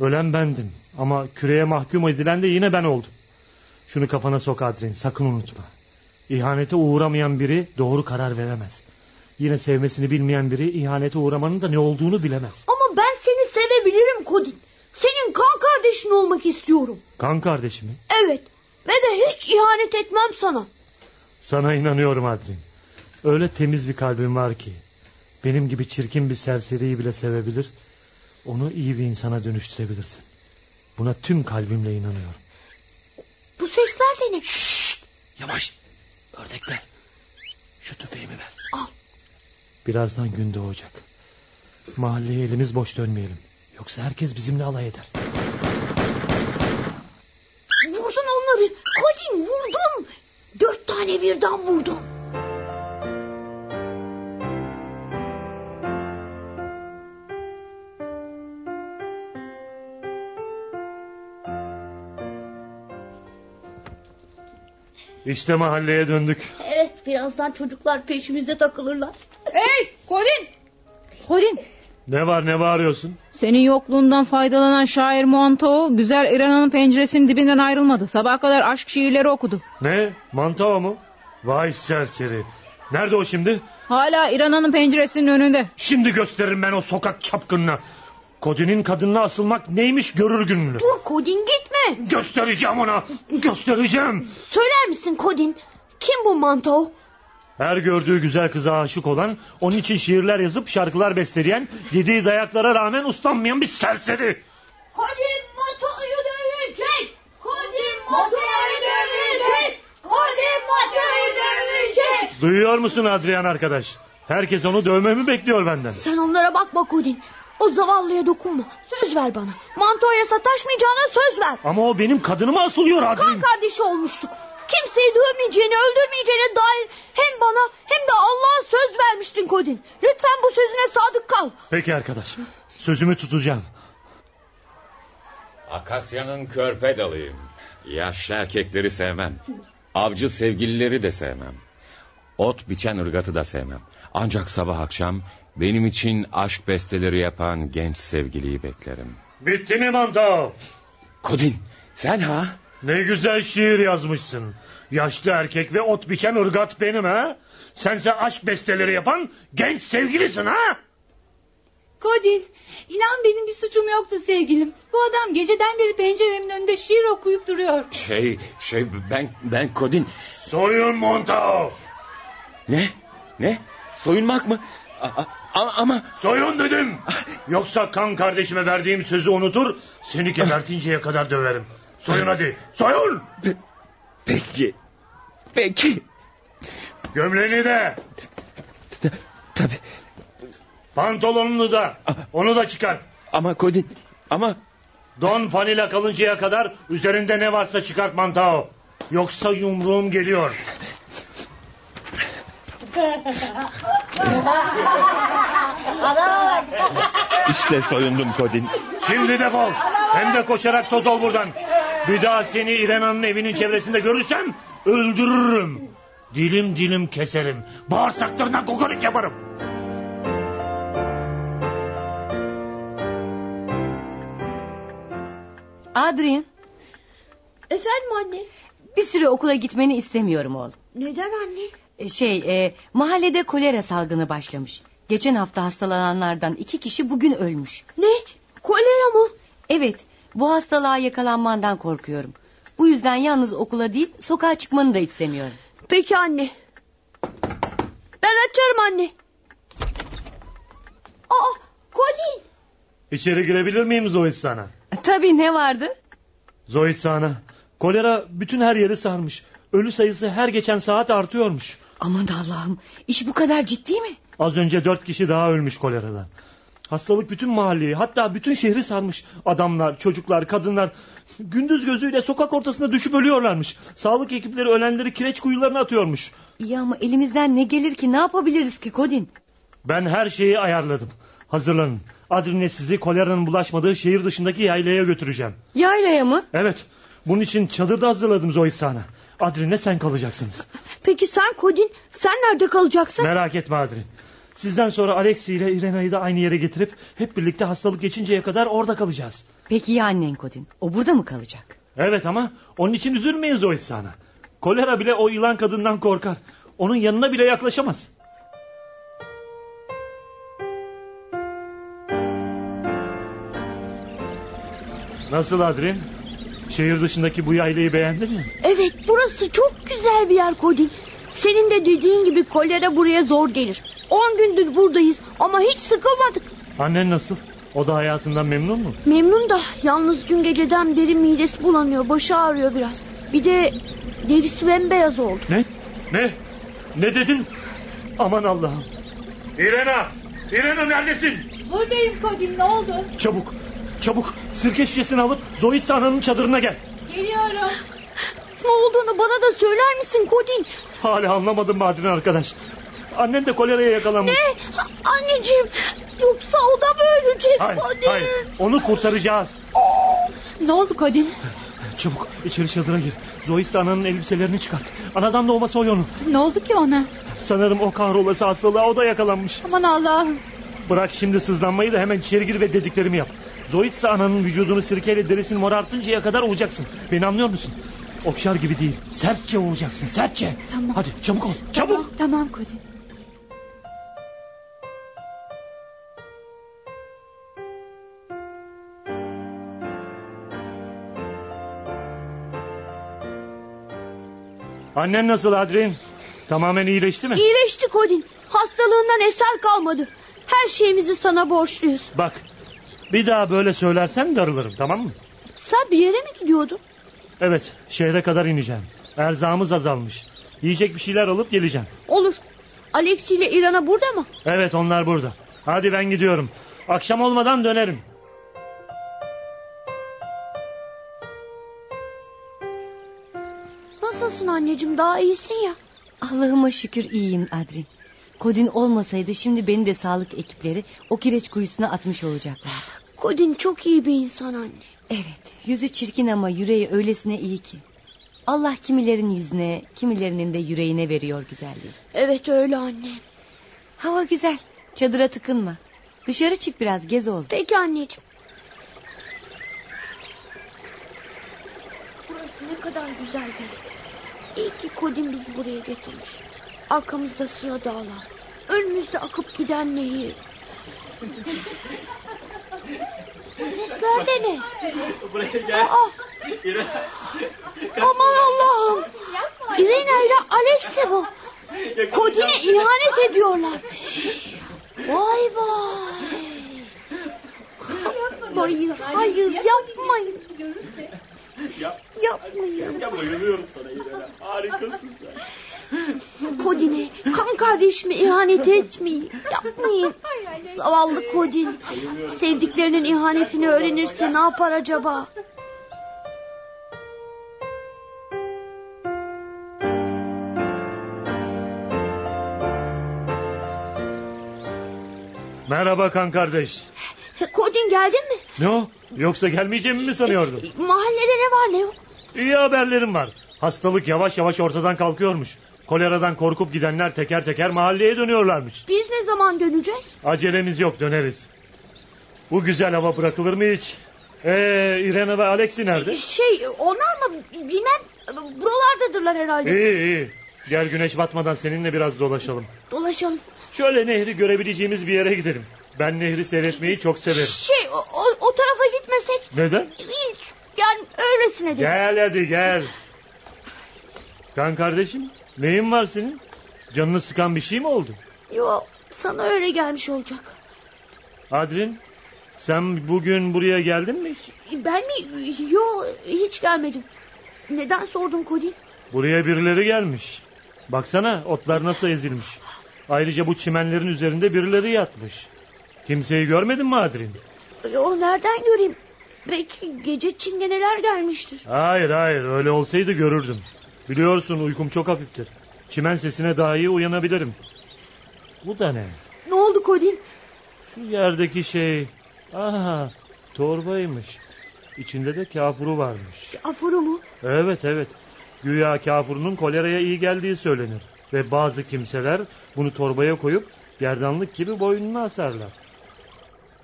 Ölen bendim ama küreye mahkum edilen de yine ben oldum. Şunu kafana sok Adrin sakın unutma. İhanete uğramayan biri doğru karar veremez. Yine sevmesini bilmeyen biri ihanete uğramanın da ne olduğunu bilemez. Ama ben seni sevebilirim Kodin. Senin kan kardeşin olmak istiyorum. Kan kardeşimi? Evet ve de hiç ihanet etmem sana. Sana inanıyorum Adrin. Öyle temiz bir kalbin var ki. Benim gibi çirkin bir serseriyi bile sevebilir. Onu iyi bir insana dönüştürebilirsin. Buna tüm kalbimle inanıyorum. Bu sesler de ne? Şşt, yavaş. Ördekler. Şu tüfeğimi ver. Al. Birazdan gün doğacak. Mahalleye elimiz boş dönmeyelim. Yoksa herkes bizimle alay eder. Vurdun onları. Kodin vurdun. Dört tane birden vurdun. İşte mahalleye döndük. Evet birazdan çocuklar peşimizde takılırlar. Hey Kodin! Kodin Ne var ne bağırıyorsun? senin yokluğundan faydalanan şair Muantao güzel İran'ın penceresinin dibinden ayrılmadı. Sabah kadar aşk şiirleri okudu. Ne? Mantava mı? Vay serseri. Nerede o şimdi? Hala İran'ın penceresinin önünde. Şimdi gösteririm ben o sokak çapkınına. Kodinin kadınına asılmak neymiş görür gününü. Dur Kodin gitme. Göstereceğim ona. Göstereceğim. Söyler misin Kodin? Kim bu manto? Her gördüğü güzel kıza aşık olan, onun için şiirler yazıp şarkılar besteleyen, yediği dayaklara rağmen uslanmayan bir serseri. Kodin Mato'yu dövecek. Kodin Mato'yu dövecek. Kodin Mato'yu dövecek. Duyuyor musun Adrian arkadaş? Herkes onu dövmemi bekliyor benden. Sen onlara bakma Kodin. O zavallıya dokunma. Söz ver bana. Mantoya sataşmayacağına söz ver. Ama o benim kadınıma asılıyor Kan Adrian. kardeşi olmuştuk. Kimseyi dövmeyeceğine, öldürmeyeceğine dair hem bana hem de Allah'a söz vermiştin Kodin. Lütfen bu sözüne sadık kal. Peki arkadaş. Sözümü tutacağım. Akasya'nın körpe dalıyım. Yaşlı erkekleri sevmem. Avcı sevgilileri de sevmem. Ot biçen ırgatı da sevmem. Ancak sabah akşam benim için aşk besteleri yapan genç sevgiliyi beklerim. Bitti mi manto? Kodin sen ha? Ne güzel şiir yazmışsın. Yaşlı erkek ve ot biçen ırgat benim ha? Sense aşk besteleri yapan genç sevgilisin ha? Kodin, inan benim bir suçum yoktu sevgilim. Bu adam geceden beri penceremin önünde şiir okuyup duruyor. Şey şey ben ben Kodin. Soyun Montao. Ne? Ne? Soyunmak mı? A- ama, ama Soyun dedim. Yoksa kan kardeşime verdiğim sözü unutur, seni gebertinceye kadar döverim. Soyun hadi, soyun. peki. Peki. Gömleğini de, Tabii. pantolonunu da, onu da çıkart. Ama Kodin ama Don fanila kalıncaya kadar üzerinde ne varsa çıkart Mantao. Yoksa yumruğum geliyor. İşte soyundum Kodin. Şimdi de defol. Hem de koşarak toz ol buradan. Bir daha seni İren Han'ın evinin çevresinde görürsem öldürürüm. Dilim dilim keserim. Bağırsaklarından kokoreç yaparım. Adrien Efendim anne. bir süre okula gitmeni istemiyorum oğlum. Neden anne? E, Şey e, mahallede kolera salgını başlamış. Geçen hafta hastalananlardan iki kişi bugün ölmüş. Ne? Kolera mı? Evet bu hastalığa yakalanmandan korkuyorum. Bu yüzden yalnız okula değil sokağa çıkmanı da istemiyorum. Peki anne. Ben açarım anne. Aa, Colin. İçeri girebilir miyim Zoid sana? Tabii ne vardı? Zoid sana. Kolera bütün her yeri sarmış. Ölü sayısı her geçen saat artıyormuş. Aman Allah'ım iş bu kadar ciddi mi? Az önce dört kişi daha ölmüş koleradan. Hastalık bütün mahalleyi hatta bütün şehri sarmış. Adamlar, çocuklar, kadınlar gündüz gözüyle sokak ortasında düşüp ölüyorlarmış. Sağlık ekipleri ölenleri kireç kuyularına atıyormuş. İyi ama elimizden ne gelir ki ne yapabiliriz ki Kodin? Ben her şeyi ayarladım. Hazırlanın. Adrin'le sizi koleranın bulaşmadığı şehir dışındaki yaylaya götüreceğim. Yaylaya mı? Evet. Bunun için çadırda hazırladım Zoe sana. Adrin'le sen kalacaksınız. Peki sen Colin, sen nerede kalacaksın? Merak etme Adrin. Sizden sonra Alexi ile Irena'yı da aynı yere getirip hep birlikte hastalık geçinceye kadar orada kalacağız. Peki ya annen Kodin? O burada mı kalacak? Evet ama onun için üzülmeyin Zoe sana. Kolera bile o yılan kadından korkar. Onun yanına bile yaklaşamaz. Nasıl Adrin? Şehir dışındaki bu yaylayı beğendin mi? Evet, burası çok güzel bir yer Colin. Senin de dediğin gibi kolera buraya zor gelir. On gündür buradayız ama hiç sıkılmadık. Annen nasıl? O da hayatından memnun mu? Memnun da yalnız dün geceden beri midesi bulanıyor, başı ağrıyor biraz. Bir de derisi bembeyaz oldu. Ne? Ne? Ne dedin? Aman Allah'ım. İrena! İrena neredesin? Buradayım Kodin ne oldu? Çabuk, çabuk sirke şişesini alıp Zoe Sana'nın çadırına gel. Geliyorum. Ne olduğunu bana da söyler misin Colin? Hala anlamadım Madrin arkadaş. Annen de koleraya yakalanmış. Ne? Anneciğim, yoksa o da mı ölecek Hayır, Colin? hayır. Onu kurtaracağız. Ne oldu Kodin? Çabuk içeri çadıra gir. Zoe Sana'nın elbiselerini çıkart. Anadan doğma soy onu. Ne oldu ki ona? Sanırım o kahrolası hastalığa o da yakalanmış. Aman Allah'ım. Bırak şimdi sızlanmayı da hemen içeri gir ve dediklerimi yap. Zoitsa ananın vücudunu sirkeyle derisini morartıncaya kadar ovacaksın. Beni anlıyor musun? Okşar gibi değil. Sertçe ovacaksın. Sertçe. Tamam. Hadi çabuk ol. Çabuk. Tamam, tamam Kodin. Annen nasıl Adrin? Tamamen iyileşti mi? İyileşti Colin. Hastalığından eser kalmadı. Her şeyimizi sana borçluyuz. Bak. Bir daha böyle söylersen darılırım tamam mı? Sen bir yere mi gidiyordun? Evet şehre kadar ineceğim. Erzağımız azalmış. Yiyecek bir şeyler alıp geleceğim. Olur. Alex ile İran'a burada mı? Evet onlar burada. Hadi ben gidiyorum. Akşam olmadan dönerim. Nasılsın anneciğim daha iyisin ya. Allah'ıma şükür iyiyim Adrin. Kodin olmasaydı şimdi beni de sağlık ekipleri o kireç kuyusuna atmış olacaklardı. Kodin çok iyi bir insan anne. Evet yüzü çirkin ama yüreği öylesine iyi ki. Allah kimilerin yüzüne kimilerinin de yüreğine veriyor güzelliği. Evet öyle anne. Hava güzel çadıra tıkınma. Dışarı çık biraz gez oğlum. Peki anneciğim. Burası ne kadar güzel bir yer. İyi ki Kodin bizi buraya getirmiş. Arkamızda sıra dağlar. Önümüzde akıp giden nehir. Sesler de ne? Buraya gel. Aa, İrena. aman Allah'ım. Irena ile Alex'i bu. Kodin'e ihanet ediyorlar. Vay vay. Hayır, hayır yapmayın. Yap, Yapmayın. ya bayılıyorum sana İrena. Harikasın sen. Kodin'e kan kardeşime ihanet etmeyin. Yapmayın. Zavallı Kodin. Sevdiklerinin ihanetini öğrenirse ne yapar acaba? Merhaba kan kardeş. Kodin geldin mi? Ne o? Yoksa gelmeyeceğimi mi sanıyordun? Mahallede ne var ne yok? İyi haberlerim var. Hastalık yavaş yavaş ortadan kalkıyormuş. Koleradan korkup gidenler teker teker mahalleye dönüyorlarmış. Biz ne zaman döneceğiz? Acelemiz yok döneriz. Bu güzel hava bırakılır mı hiç? Ee, Irene ve Alexi nerede? Şey onlar mı bilmem buralardadırlar herhalde. İyi iyi. Gel güneş batmadan seninle biraz dolaşalım. Dolaşalım. Şöyle nehri görebileceğimiz bir yere gidelim. Ben nehri seyretmeyi çok severim. Şey o, o, o tarafa gitmesek. Neden? Hiç yani öylesine dedim. Gel hadi gel. Kan kardeşim neyin var senin? Canını sıkan bir şey mi oldu? Yok sana öyle gelmiş olacak. Adrin sen bugün buraya geldin mi hiç? Ben mi? Yok hiç gelmedim. Neden sordun Colin? Buraya birileri gelmiş. Baksana otlar nasıl ezilmiş. Ayrıca bu çimenlerin üzerinde birileri yatmış. Kimseyi görmedin mi Adrin? O nereden göreyim? Belki gece çingeneler gelmiştir. Hayır hayır öyle olsaydı görürdüm. Biliyorsun uykum çok hafiftir. Çimen sesine dahi uyanabilirim. Bu da ne? Ne oldu Colin? Şu yerdeki şey... Aha torbaymış. İçinde de kafuru varmış. Afuru mu? Evet evet. Güya kafurunun koleraya iyi geldiği söylenir. Ve bazı kimseler bunu torbaya koyup gerdanlık gibi boynuna asarlar.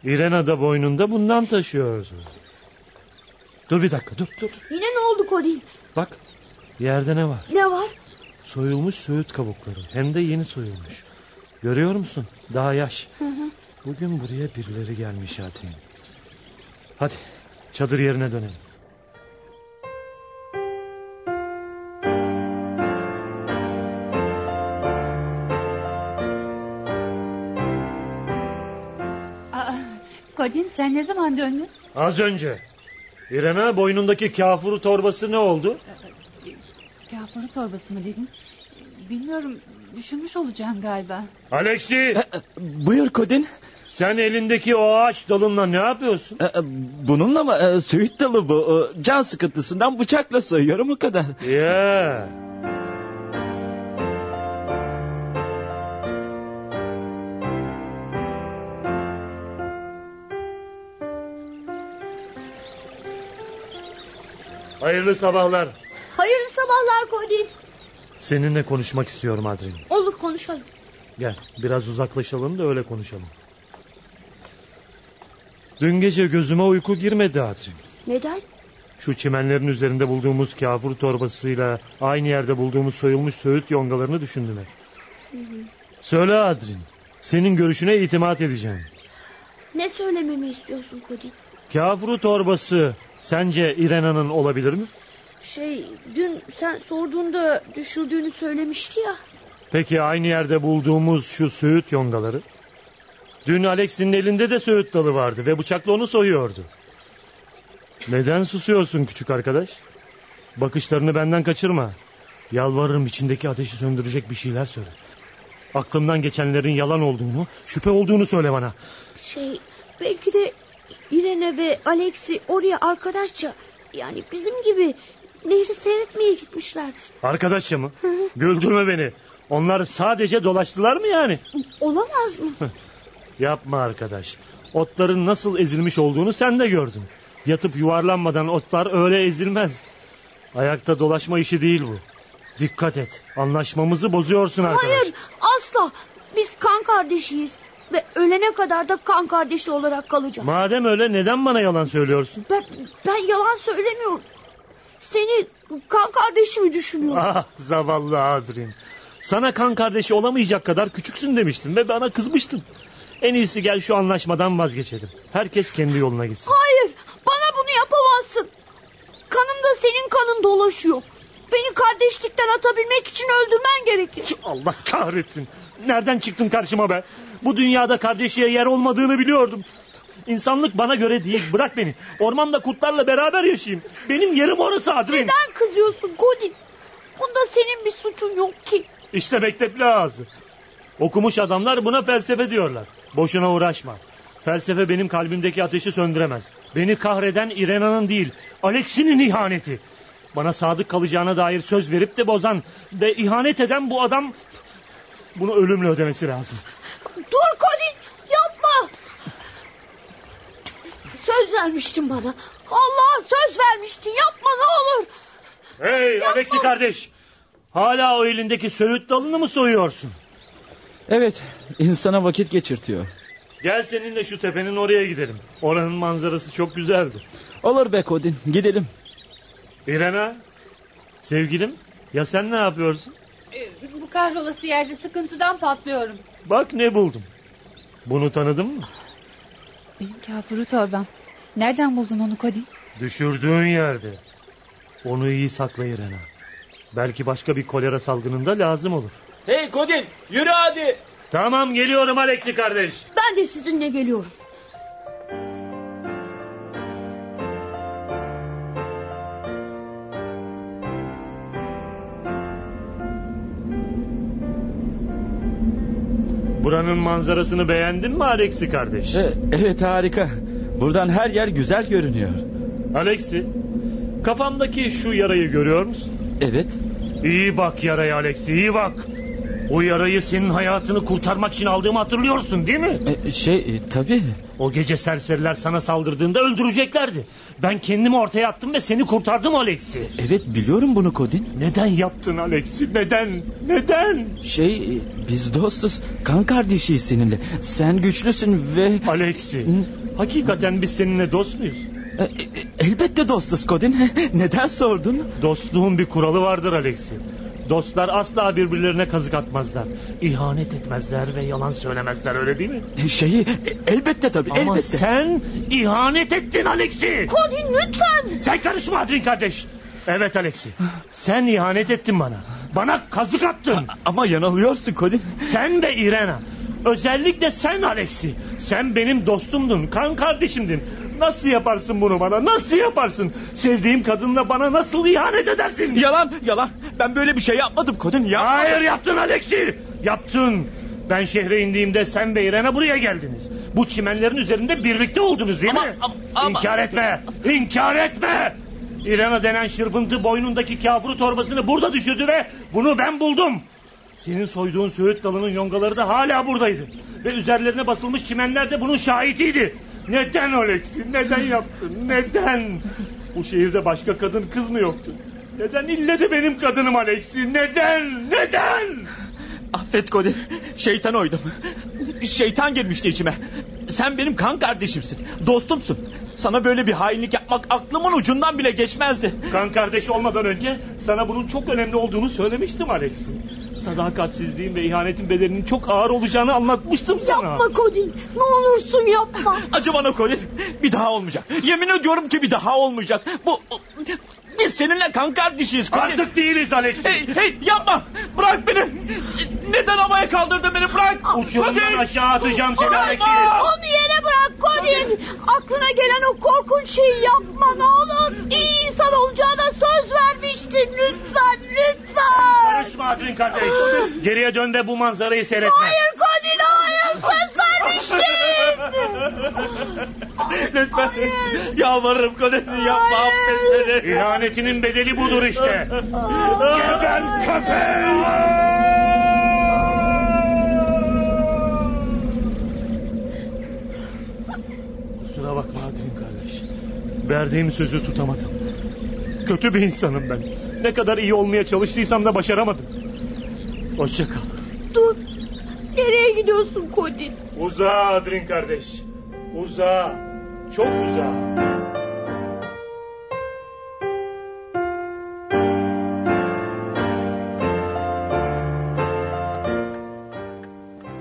İrena da boynunda bundan taşıyordu. Dur bir dakika dur dur. Yine ne oldu Colin? Bak yerde ne var? Ne var? Soyulmuş söğüt kabukları. Hem de yeni soyulmuş. Görüyor musun? Daha yaş. Hı hı. Bugün buraya birileri gelmiş Adrin. Hadi çadır yerine dönelim. Kodin sen ne zaman döndün? Az önce. İrena boynundaki kafuru torbası ne oldu? Kafuru torbası mı dedin? Bilmiyorum düşünmüş olacağım galiba. Alexi Buyur Kodin. sen elindeki o ağaç dalınla ne yapıyorsun? Ee, Bununla mı? Ee, Söğüt dalı bu. Ee, Can sıkıntısından bıçakla soyuyorum o kadar. Ya. Hayırlı sabahlar. Hayırlı sabahlar Colin. Seninle konuşmak istiyorum Adrin. Olur konuşalım. Gel biraz uzaklaşalım da öyle konuşalım. Dün gece gözüme uyku girmedi Adrin. Neden? Şu çimenlerin üzerinde bulduğumuz kafur torbasıyla aynı yerde bulduğumuz soyulmuş söğüt yongalarını düşündüm hep. Söyle Adrin. Senin görüşüne itimat edeceğim. Ne söylememi istiyorsun Colin? Kafuru torbası sence İrena'nın olabilir mi? Şey dün sen sorduğunda düşürdüğünü söylemişti ya. Peki aynı yerde bulduğumuz şu söğüt yongaları? Dün Alex'in elinde de söğüt dalı vardı ve bıçakla onu soyuyordu. Neden susuyorsun küçük arkadaş? Bakışlarını benden kaçırma. Yalvarırım içindeki ateşi söndürecek bir şeyler söyle. Aklımdan geçenlerin yalan olduğunu, şüphe olduğunu söyle bana. Şey belki de Irene ve Alex'i oraya arkadaşça yani bizim gibi nehri seyretmeye gitmişlerdir. Arkadaşça mı? Güldürme beni. Onlar sadece dolaştılar mı yani? Olamaz mı? Yapma arkadaş. Otların nasıl ezilmiş olduğunu sen de gördün. Yatıp yuvarlanmadan otlar öyle ezilmez. Ayakta dolaşma işi değil bu. Dikkat et. Anlaşmamızı bozuyorsun arkadaş. Hayır asla. Biz kan kardeşiyiz. Ve ölene kadar da kan kardeşi olarak kalacağız. Madem öyle neden bana yalan söylüyorsun? Ben, ben yalan söylemiyorum. Seni kan kardeşimi düşünüyorum. Ah zavallı Adrin. Sana kan kardeşi olamayacak kadar küçüksün demiştin ve bana kızmıştın. En iyisi gel şu anlaşmadan vazgeçelim. Herkes kendi yoluna gitsin. Hayır bana bunu yapamazsın. Kanımda senin kanın dolaşıyor. Beni kardeşlikten atabilmek için öldürmen gerekir. Allah kahretsin. Nereden çıktın karşıma be? Bu dünyada kardeşliğe yer olmadığını biliyordum. İnsanlık bana göre değil. Bırak beni. Ormanda kurtlarla beraber yaşayayım. Benim yerim orası Adrin. Neden kızıyorsun Godin? Bunda senin bir suçun yok ki. İşte mektepli ağzı. Okumuş adamlar buna felsefe diyorlar. Boşuna uğraşma. Felsefe benim kalbimdeki ateşi söndüremez. Beni kahreden İrena'nın değil, Alex'inin ihaneti. Bana sadık kalacağına dair söz verip de bozan ve ihanet eden bu adam... Bunu ölümle ödemesi lazım. Dur Colin yapma. Söz vermiştin bana. Allah söz vermiştin yapma ne olur. Hey Yapma. Alexi kardeş. Hala o elindeki söğüt dalını mı soyuyorsun? Evet insana vakit geçirtiyor. Gel seninle şu tepenin oraya gidelim. Oranın manzarası çok güzeldi. Olur be Kodin gidelim. İrena, sevgilim ya sen ne yapıyorsun? Bu kahrolası yerde sıkıntıdan patlıyorum. Bak ne buldum. Bunu tanıdın mı? Benim kafuru torbam. Nereden buldun onu Kodin? Düşürdüğün yerde. Onu iyi sakla İrena. Belki başka bir kolera salgınında lazım olur. Hey Kodin yürü hadi. Tamam geliyorum Alexi kardeş. Ben de sizinle geliyorum. Buranın manzarasını beğendin mi Alexi kardeş? E, evet harika. Buradan her yer güzel görünüyor. Alexi, kafamdaki şu yarayı görüyor musun? Evet. İyi bak yaraya Alexi, iyi bak. O yarayı senin hayatını kurtarmak için aldığımı hatırlıyorsun değil mi? E, şey e, tabii. O gece serseriler sana saldırdığında öldüreceklerdi. Ben kendimi ortaya attım ve seni kurtardım Alexi. Evet biliyorum bunu Kodin. Neden yaptın Alexi? Neden? Neden? Şey e, biz dostuz. Kan kardeşiyiz seninle. Sen güçlüsün ve... Alexi, hakikaten biz seninle dost muyuz? E, e, elbette dostuz Kodin. (laughs) Neden sordun? Dostluğun bir kuralı vardır Alexi. Dostlar asla birbirlerine kazık atmazlar. İhanet etmezler ve yalan söylemezler öyle değil mi? E, Şeyi e, elbette tabii Ama elbette. sen ihanet ettin Alexi. Kodin lütfen. Sen karışma Adrin kardeş. Evet Alexi. Sen ihanet ettin bana. Bana kazık attın. Ama yanılıyorsun Kodin. Sen ve Irena. Özellikle sen Alexi. Sen benim dostumdun, kan kardeşimdin. Nasıl yaparsın bunu bana? Nasıl yaparsın? Sevdiğim kadınla bana nasıl ihanet edersin? Yalan yalan. Ben böyle bir şey yapmadım Kodin. Yapmadım. Hayır yaptın Alexi. Yaptın. Ben şehre indiğimde sen ve Irena buraya geldiniz. Bu çimenlerin üzerinde birlikte oldunuz değil Ama- mi? ama- ama- İnkar etme. İnkar etme. Irena denen şırfıntı boynundaki kafuru torbasını burada düşürdü ve bunu ben buldum. Senin soyduğun söğüt dalının yongaları da hala buradaydı. Ve üzerlerine basılmış çimenler de bunun şahidiydi. Neden Alexi? Neden yaptın? Neden? Bu şehirde başka kadın kız mı yoktu? Neden ille de benim kadınım Alexi? Neden? Neden? Affet Kodin. Şeytan oydum. Şeytan girmişti içime. Sen benim kan kardeşimsin. Dostumsun. Sana böyle bir hainlik yapmak aklımın ucundan bile geçmezdi. Kan kardeş olmadan önce sana bunun çok önemli olduğunu söylemiştim Alexi. Sadakatsizliğin ve ihanetin bedelinin çok ağır olacağını anlatmıştım sana. Yapma Kodin. Ne olursun yapma. Acı bana Kodin. Bir daha olmayacak. Yemin ediyorum ki bir daha olmayacak. Bu... Biz seninle kan kardeşiyiz Kodin. Artık değiliz Alexi. Hey, hey yapma. Bırak beni. Neden havaya kaldırdın beni bırak. Uçurumdan aşağı atacağım seni Alexi. Onu yere bırak Kodin. Aklına gelen o korkunç şeyi yapma ne olur. İyi insan olacağına söz vermiştin. Lütfen lütfen. Karışma Adrin kardeş. Geriye dön ve bu manzarayı seyretme. Hayır Kodin hayır söz vermiştin. Lütfen. Yalvarırım Kodin yapma affet beni. İhanetinin bedeli budur işte. Geber köpek! Kusura bakma Adrin kardeş. Verdiğim sözü tutamadım. Kötü bir insanım ben. Ne kadar iyi olmaya çalıştıysam da başaramadım. Hoşça kal. Dur. Nereye gidiyorsun Kodin? Uzağa Adrin kardeş. Uzağa. Çok uzağa.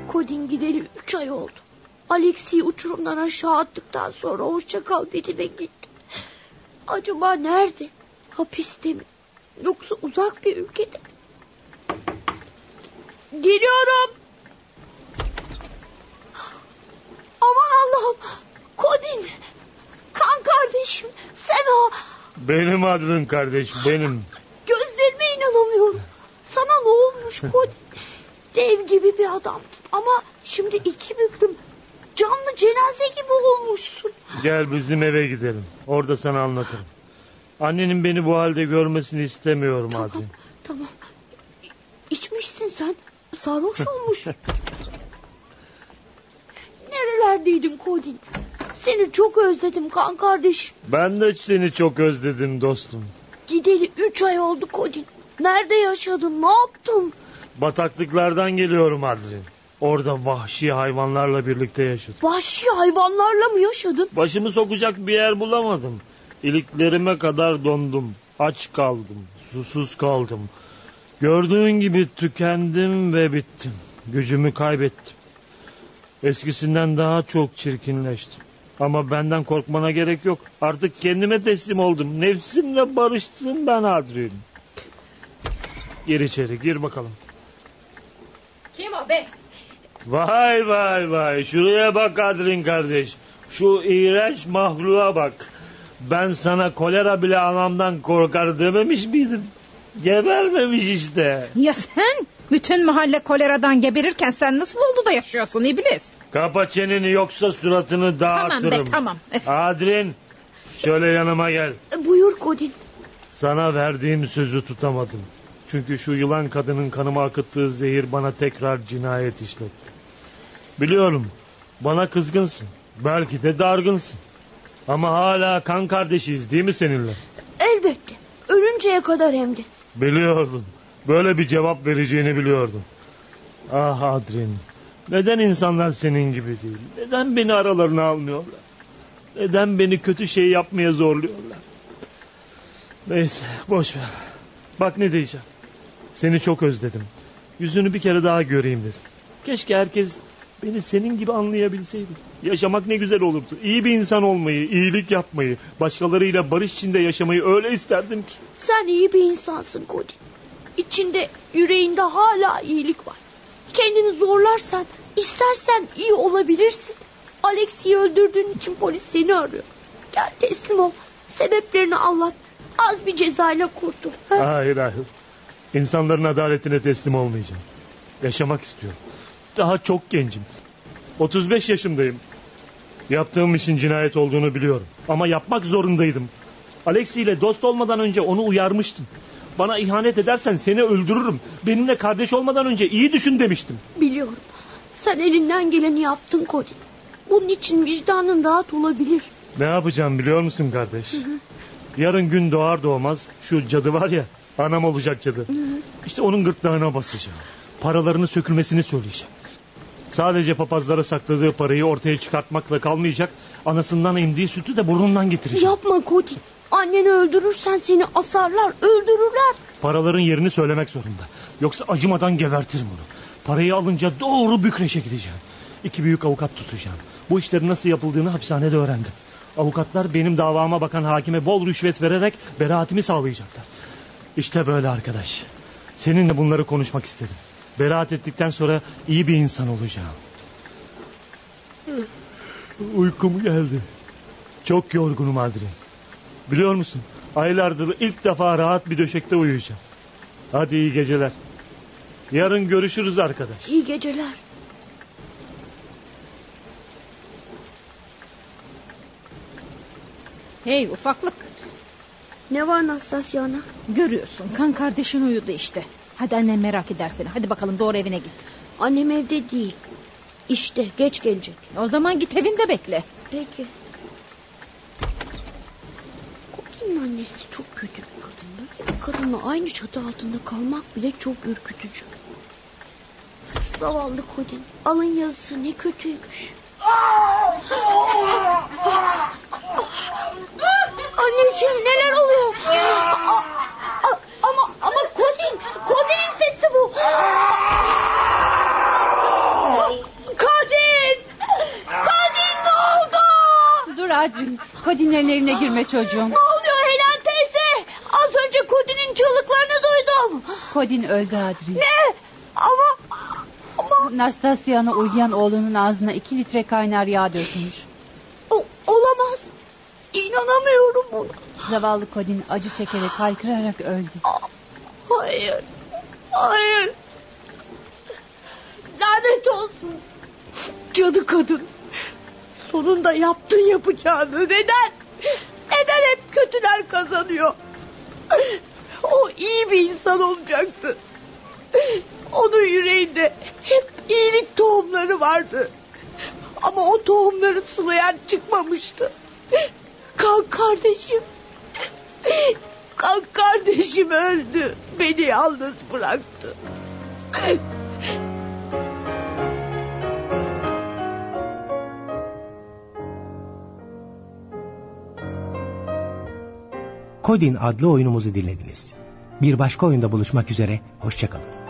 Kodin gideli üç ay oldu. Alex'i uçurumdan aşağı attıktan sonra hoşça kal dedi ve gitti. Acaba nerede? Hapiste mi? Yoksa uzak bir ülkede mi? Geliyorum. Aman Allah'ım. Kodin. Kan kardeşim. Sen o. Benim Adrin kardeş benim. Gözlerime inanamıyorum. Sana ne olmuş Kodin? Dev gibi bir adamdın ama şimdi iki büklüm. Canlı cenaze gibi olmuşsun. Gel bizim eve gidelim. Orada sana anlatırım. Annenin beni bu halde görmesini istemiyorum Tamam, Adrin. tamam. İçmişsin sen. Sarhoş olmuşsun. (laughs) Nerelerdeydin Kodin? Seni çok özledim kan kardeşim. Ben de seni çok özledim dostum. Gideli üç ay oldu Kodin. Nerede yaşadın? Ne yaptın? Bataklıklardan geliyorum Adrin. Orada vahşi hayvanlarla birlikte yaşadım. Vahşi hayvanlarla mı yaşadın? Başımı sokacak bir yer bulamadım. İliklerime kadar dondum. Aç kaldım. Susuz kaldım. Gördüğün gibi tükendim ve bittim. Gücümü kaybettim. Eskisinden daha çok çirkinleştim. Ama benden korkmana gerek yok. Artık kendime teslim oldum. Nefsimle barıştım ben Adrian. Gir içeri gir bakalım. Kim o be? Vay vay vay şuraya bak Adrin kardeş. Şu iğrenç mahluğa bak. Ben sana kolera bile anamdan korkar dememiş miydim? Gebermemiş işte. Ya sen? Bütün mahalle koleradan geberirken sen nasıl oldu da yaşıyorsun iblis? Kapa çeneni yoksa suratını dağıtırım. Tamam be tamam. Adrin şöyle yanıma gel. E, Buyur Godin. Sana verdiğim sözü tutamadım. Çünkü şu yılan kadının kanıma akıttığı zehir bana tekrar cinayet işletti. Biliyorum bana kızgınsın. Belki de dargınsın. Ama hala kan kardeşiyiz değil mi seninle? Elbette. Ölünceye kadar hem de. Biliyordum. Böyle bir cevap vereceğini biliyordum. Ah Adrin. Neden insanlar senin gibi değil? Neden beni aralarına almıyorlar? Neden beni kötü şey yapmaya zorluyorlar? Neyse boş ver. Bak ne diyeceğim. Seni çok özledim. Yüzünü bir kere daha göreyim dedim. Keşke herkes beni senin gibi anlayabilseydi. Yaşamak ne güzel olurdu. İyi bir insan olmayı, iyilik yapmayı, başkalarıyla barış içinde yaşamayı öyle isterdim ki. Sen iyi bir insansın Godin. İçinde, yüreğinde hala iyilik var. Kendini zorlarsan, istersen iyi olabilirsin. Alex'i öldürdüğün için polis seni arıyor. Gel teslim ol. Sebeplerini anlat. Az bir cezayla kurtul. Ha? Hayır hayır. İnsanların adaletine teslim olmayacağım. Yaşamak istiyorum. Daha çok gencim. 35 yaşındayım. Yaptığım işin cinayet olduğunu biliyorum. Ama yapmak zorundaydım. Alexi ile dost olmadan önce onu uyarmıştım. Bana ihanet edersen seni öldürürüm. Benimle kardeş olmadan önce iyi düşün demiştim. Biliyorum. Sen elinden geleni yaptın Godin. Bunun için vicdanın rahat olabilir. Ne yapacağım biliyor musun kardeş? Yarın gün doğar doğmaz şu cadı var ya anam olacak cadı. İşte onun gırtlağına basacağım. Paralarını sökülmesini söyleyeceğim. Sadece papazlara sakladığı parayı ortaya çıkartmakla kalmayacak. Anasından emdiği sütü de burnundan getireceğim. Yapma Godin. Anneni öldürürsen seni asarlar, öldürürler. Paraların yerini söylemek zorunda. Yoksa acımadan gebertirim onu. Parayı alınca doğru Bükreş'e gideceğim. İki büyük avukat tutacağım. Bu işlerin nasıl yapıldığını hapishanede öğrendim. Avukatlar benim davama bakan hakime bol rüşvet vererek beraatimi sağlayacaklar. İşte böyle arkadaş. Seninle bunları konuşmak istedim. Beraat ettikten sonra iyi bir insan olacağım. Uykum geldi. Çok yorgunum Adrien. Biliyor musun? Aylardır ilk defa rahat bir döşekte uyuyacağım. Hadi iyi geceler. Yarın görüşürüz arkadaş. İyi geceler. Hey ufaklık. Ne var Nastasya ana? Görüyorsun kan kardeşin uyudu işte. Hadi annem merak eder seni. Hadi bakalım doğru evine git. Annem evde değil. İşte geç gelecek. O zaman git evinde bekle. Peki. Kodin'in annesi çok kötü bir kadın. Böyle bir kadınla aynı çatı altında kalmak bile çok ürkütücü. Zavallı Kodin. Alın yazısı ne kötüymüş. Anneciğim neler oluyor? A- a- ama ama Kodin, Kodin'in sesi bu. Kodin! Kodin ne oldu? Dur Adrin. Kodinlerin evine girme çocuğum. Ne oluyor Helen teyze? Az önce Kodin'in çığlıklarını duydum. Kodin öldü Adrin. Ne? Ama ama Nastasya'nın uyuyan oğlunun ağzına iki litre kaynar yağ dökmüş. o, olamaz. İnanamıyorum buna. Zavallı Kodin acı çekerek haykırarak öldü. Hayır. Hayır. Lanet olsun. Cadı kadın. Sonunda yaptın yapacağını. Neden? Neden hep kötüler kazanıyor? O iyi bir insan olacaktı. Onun yüreğinde hep iyilik tohumları vardı. Ama o tohumları sulayan çıkmamıştı. Kan kardeşim. Kan kardeşim öldü. Beni yalnız bıraktı. Kodin adlı oyunumuzu dinlediniz. Bir başka oyunda buluşmak üzere, hoşçakalın.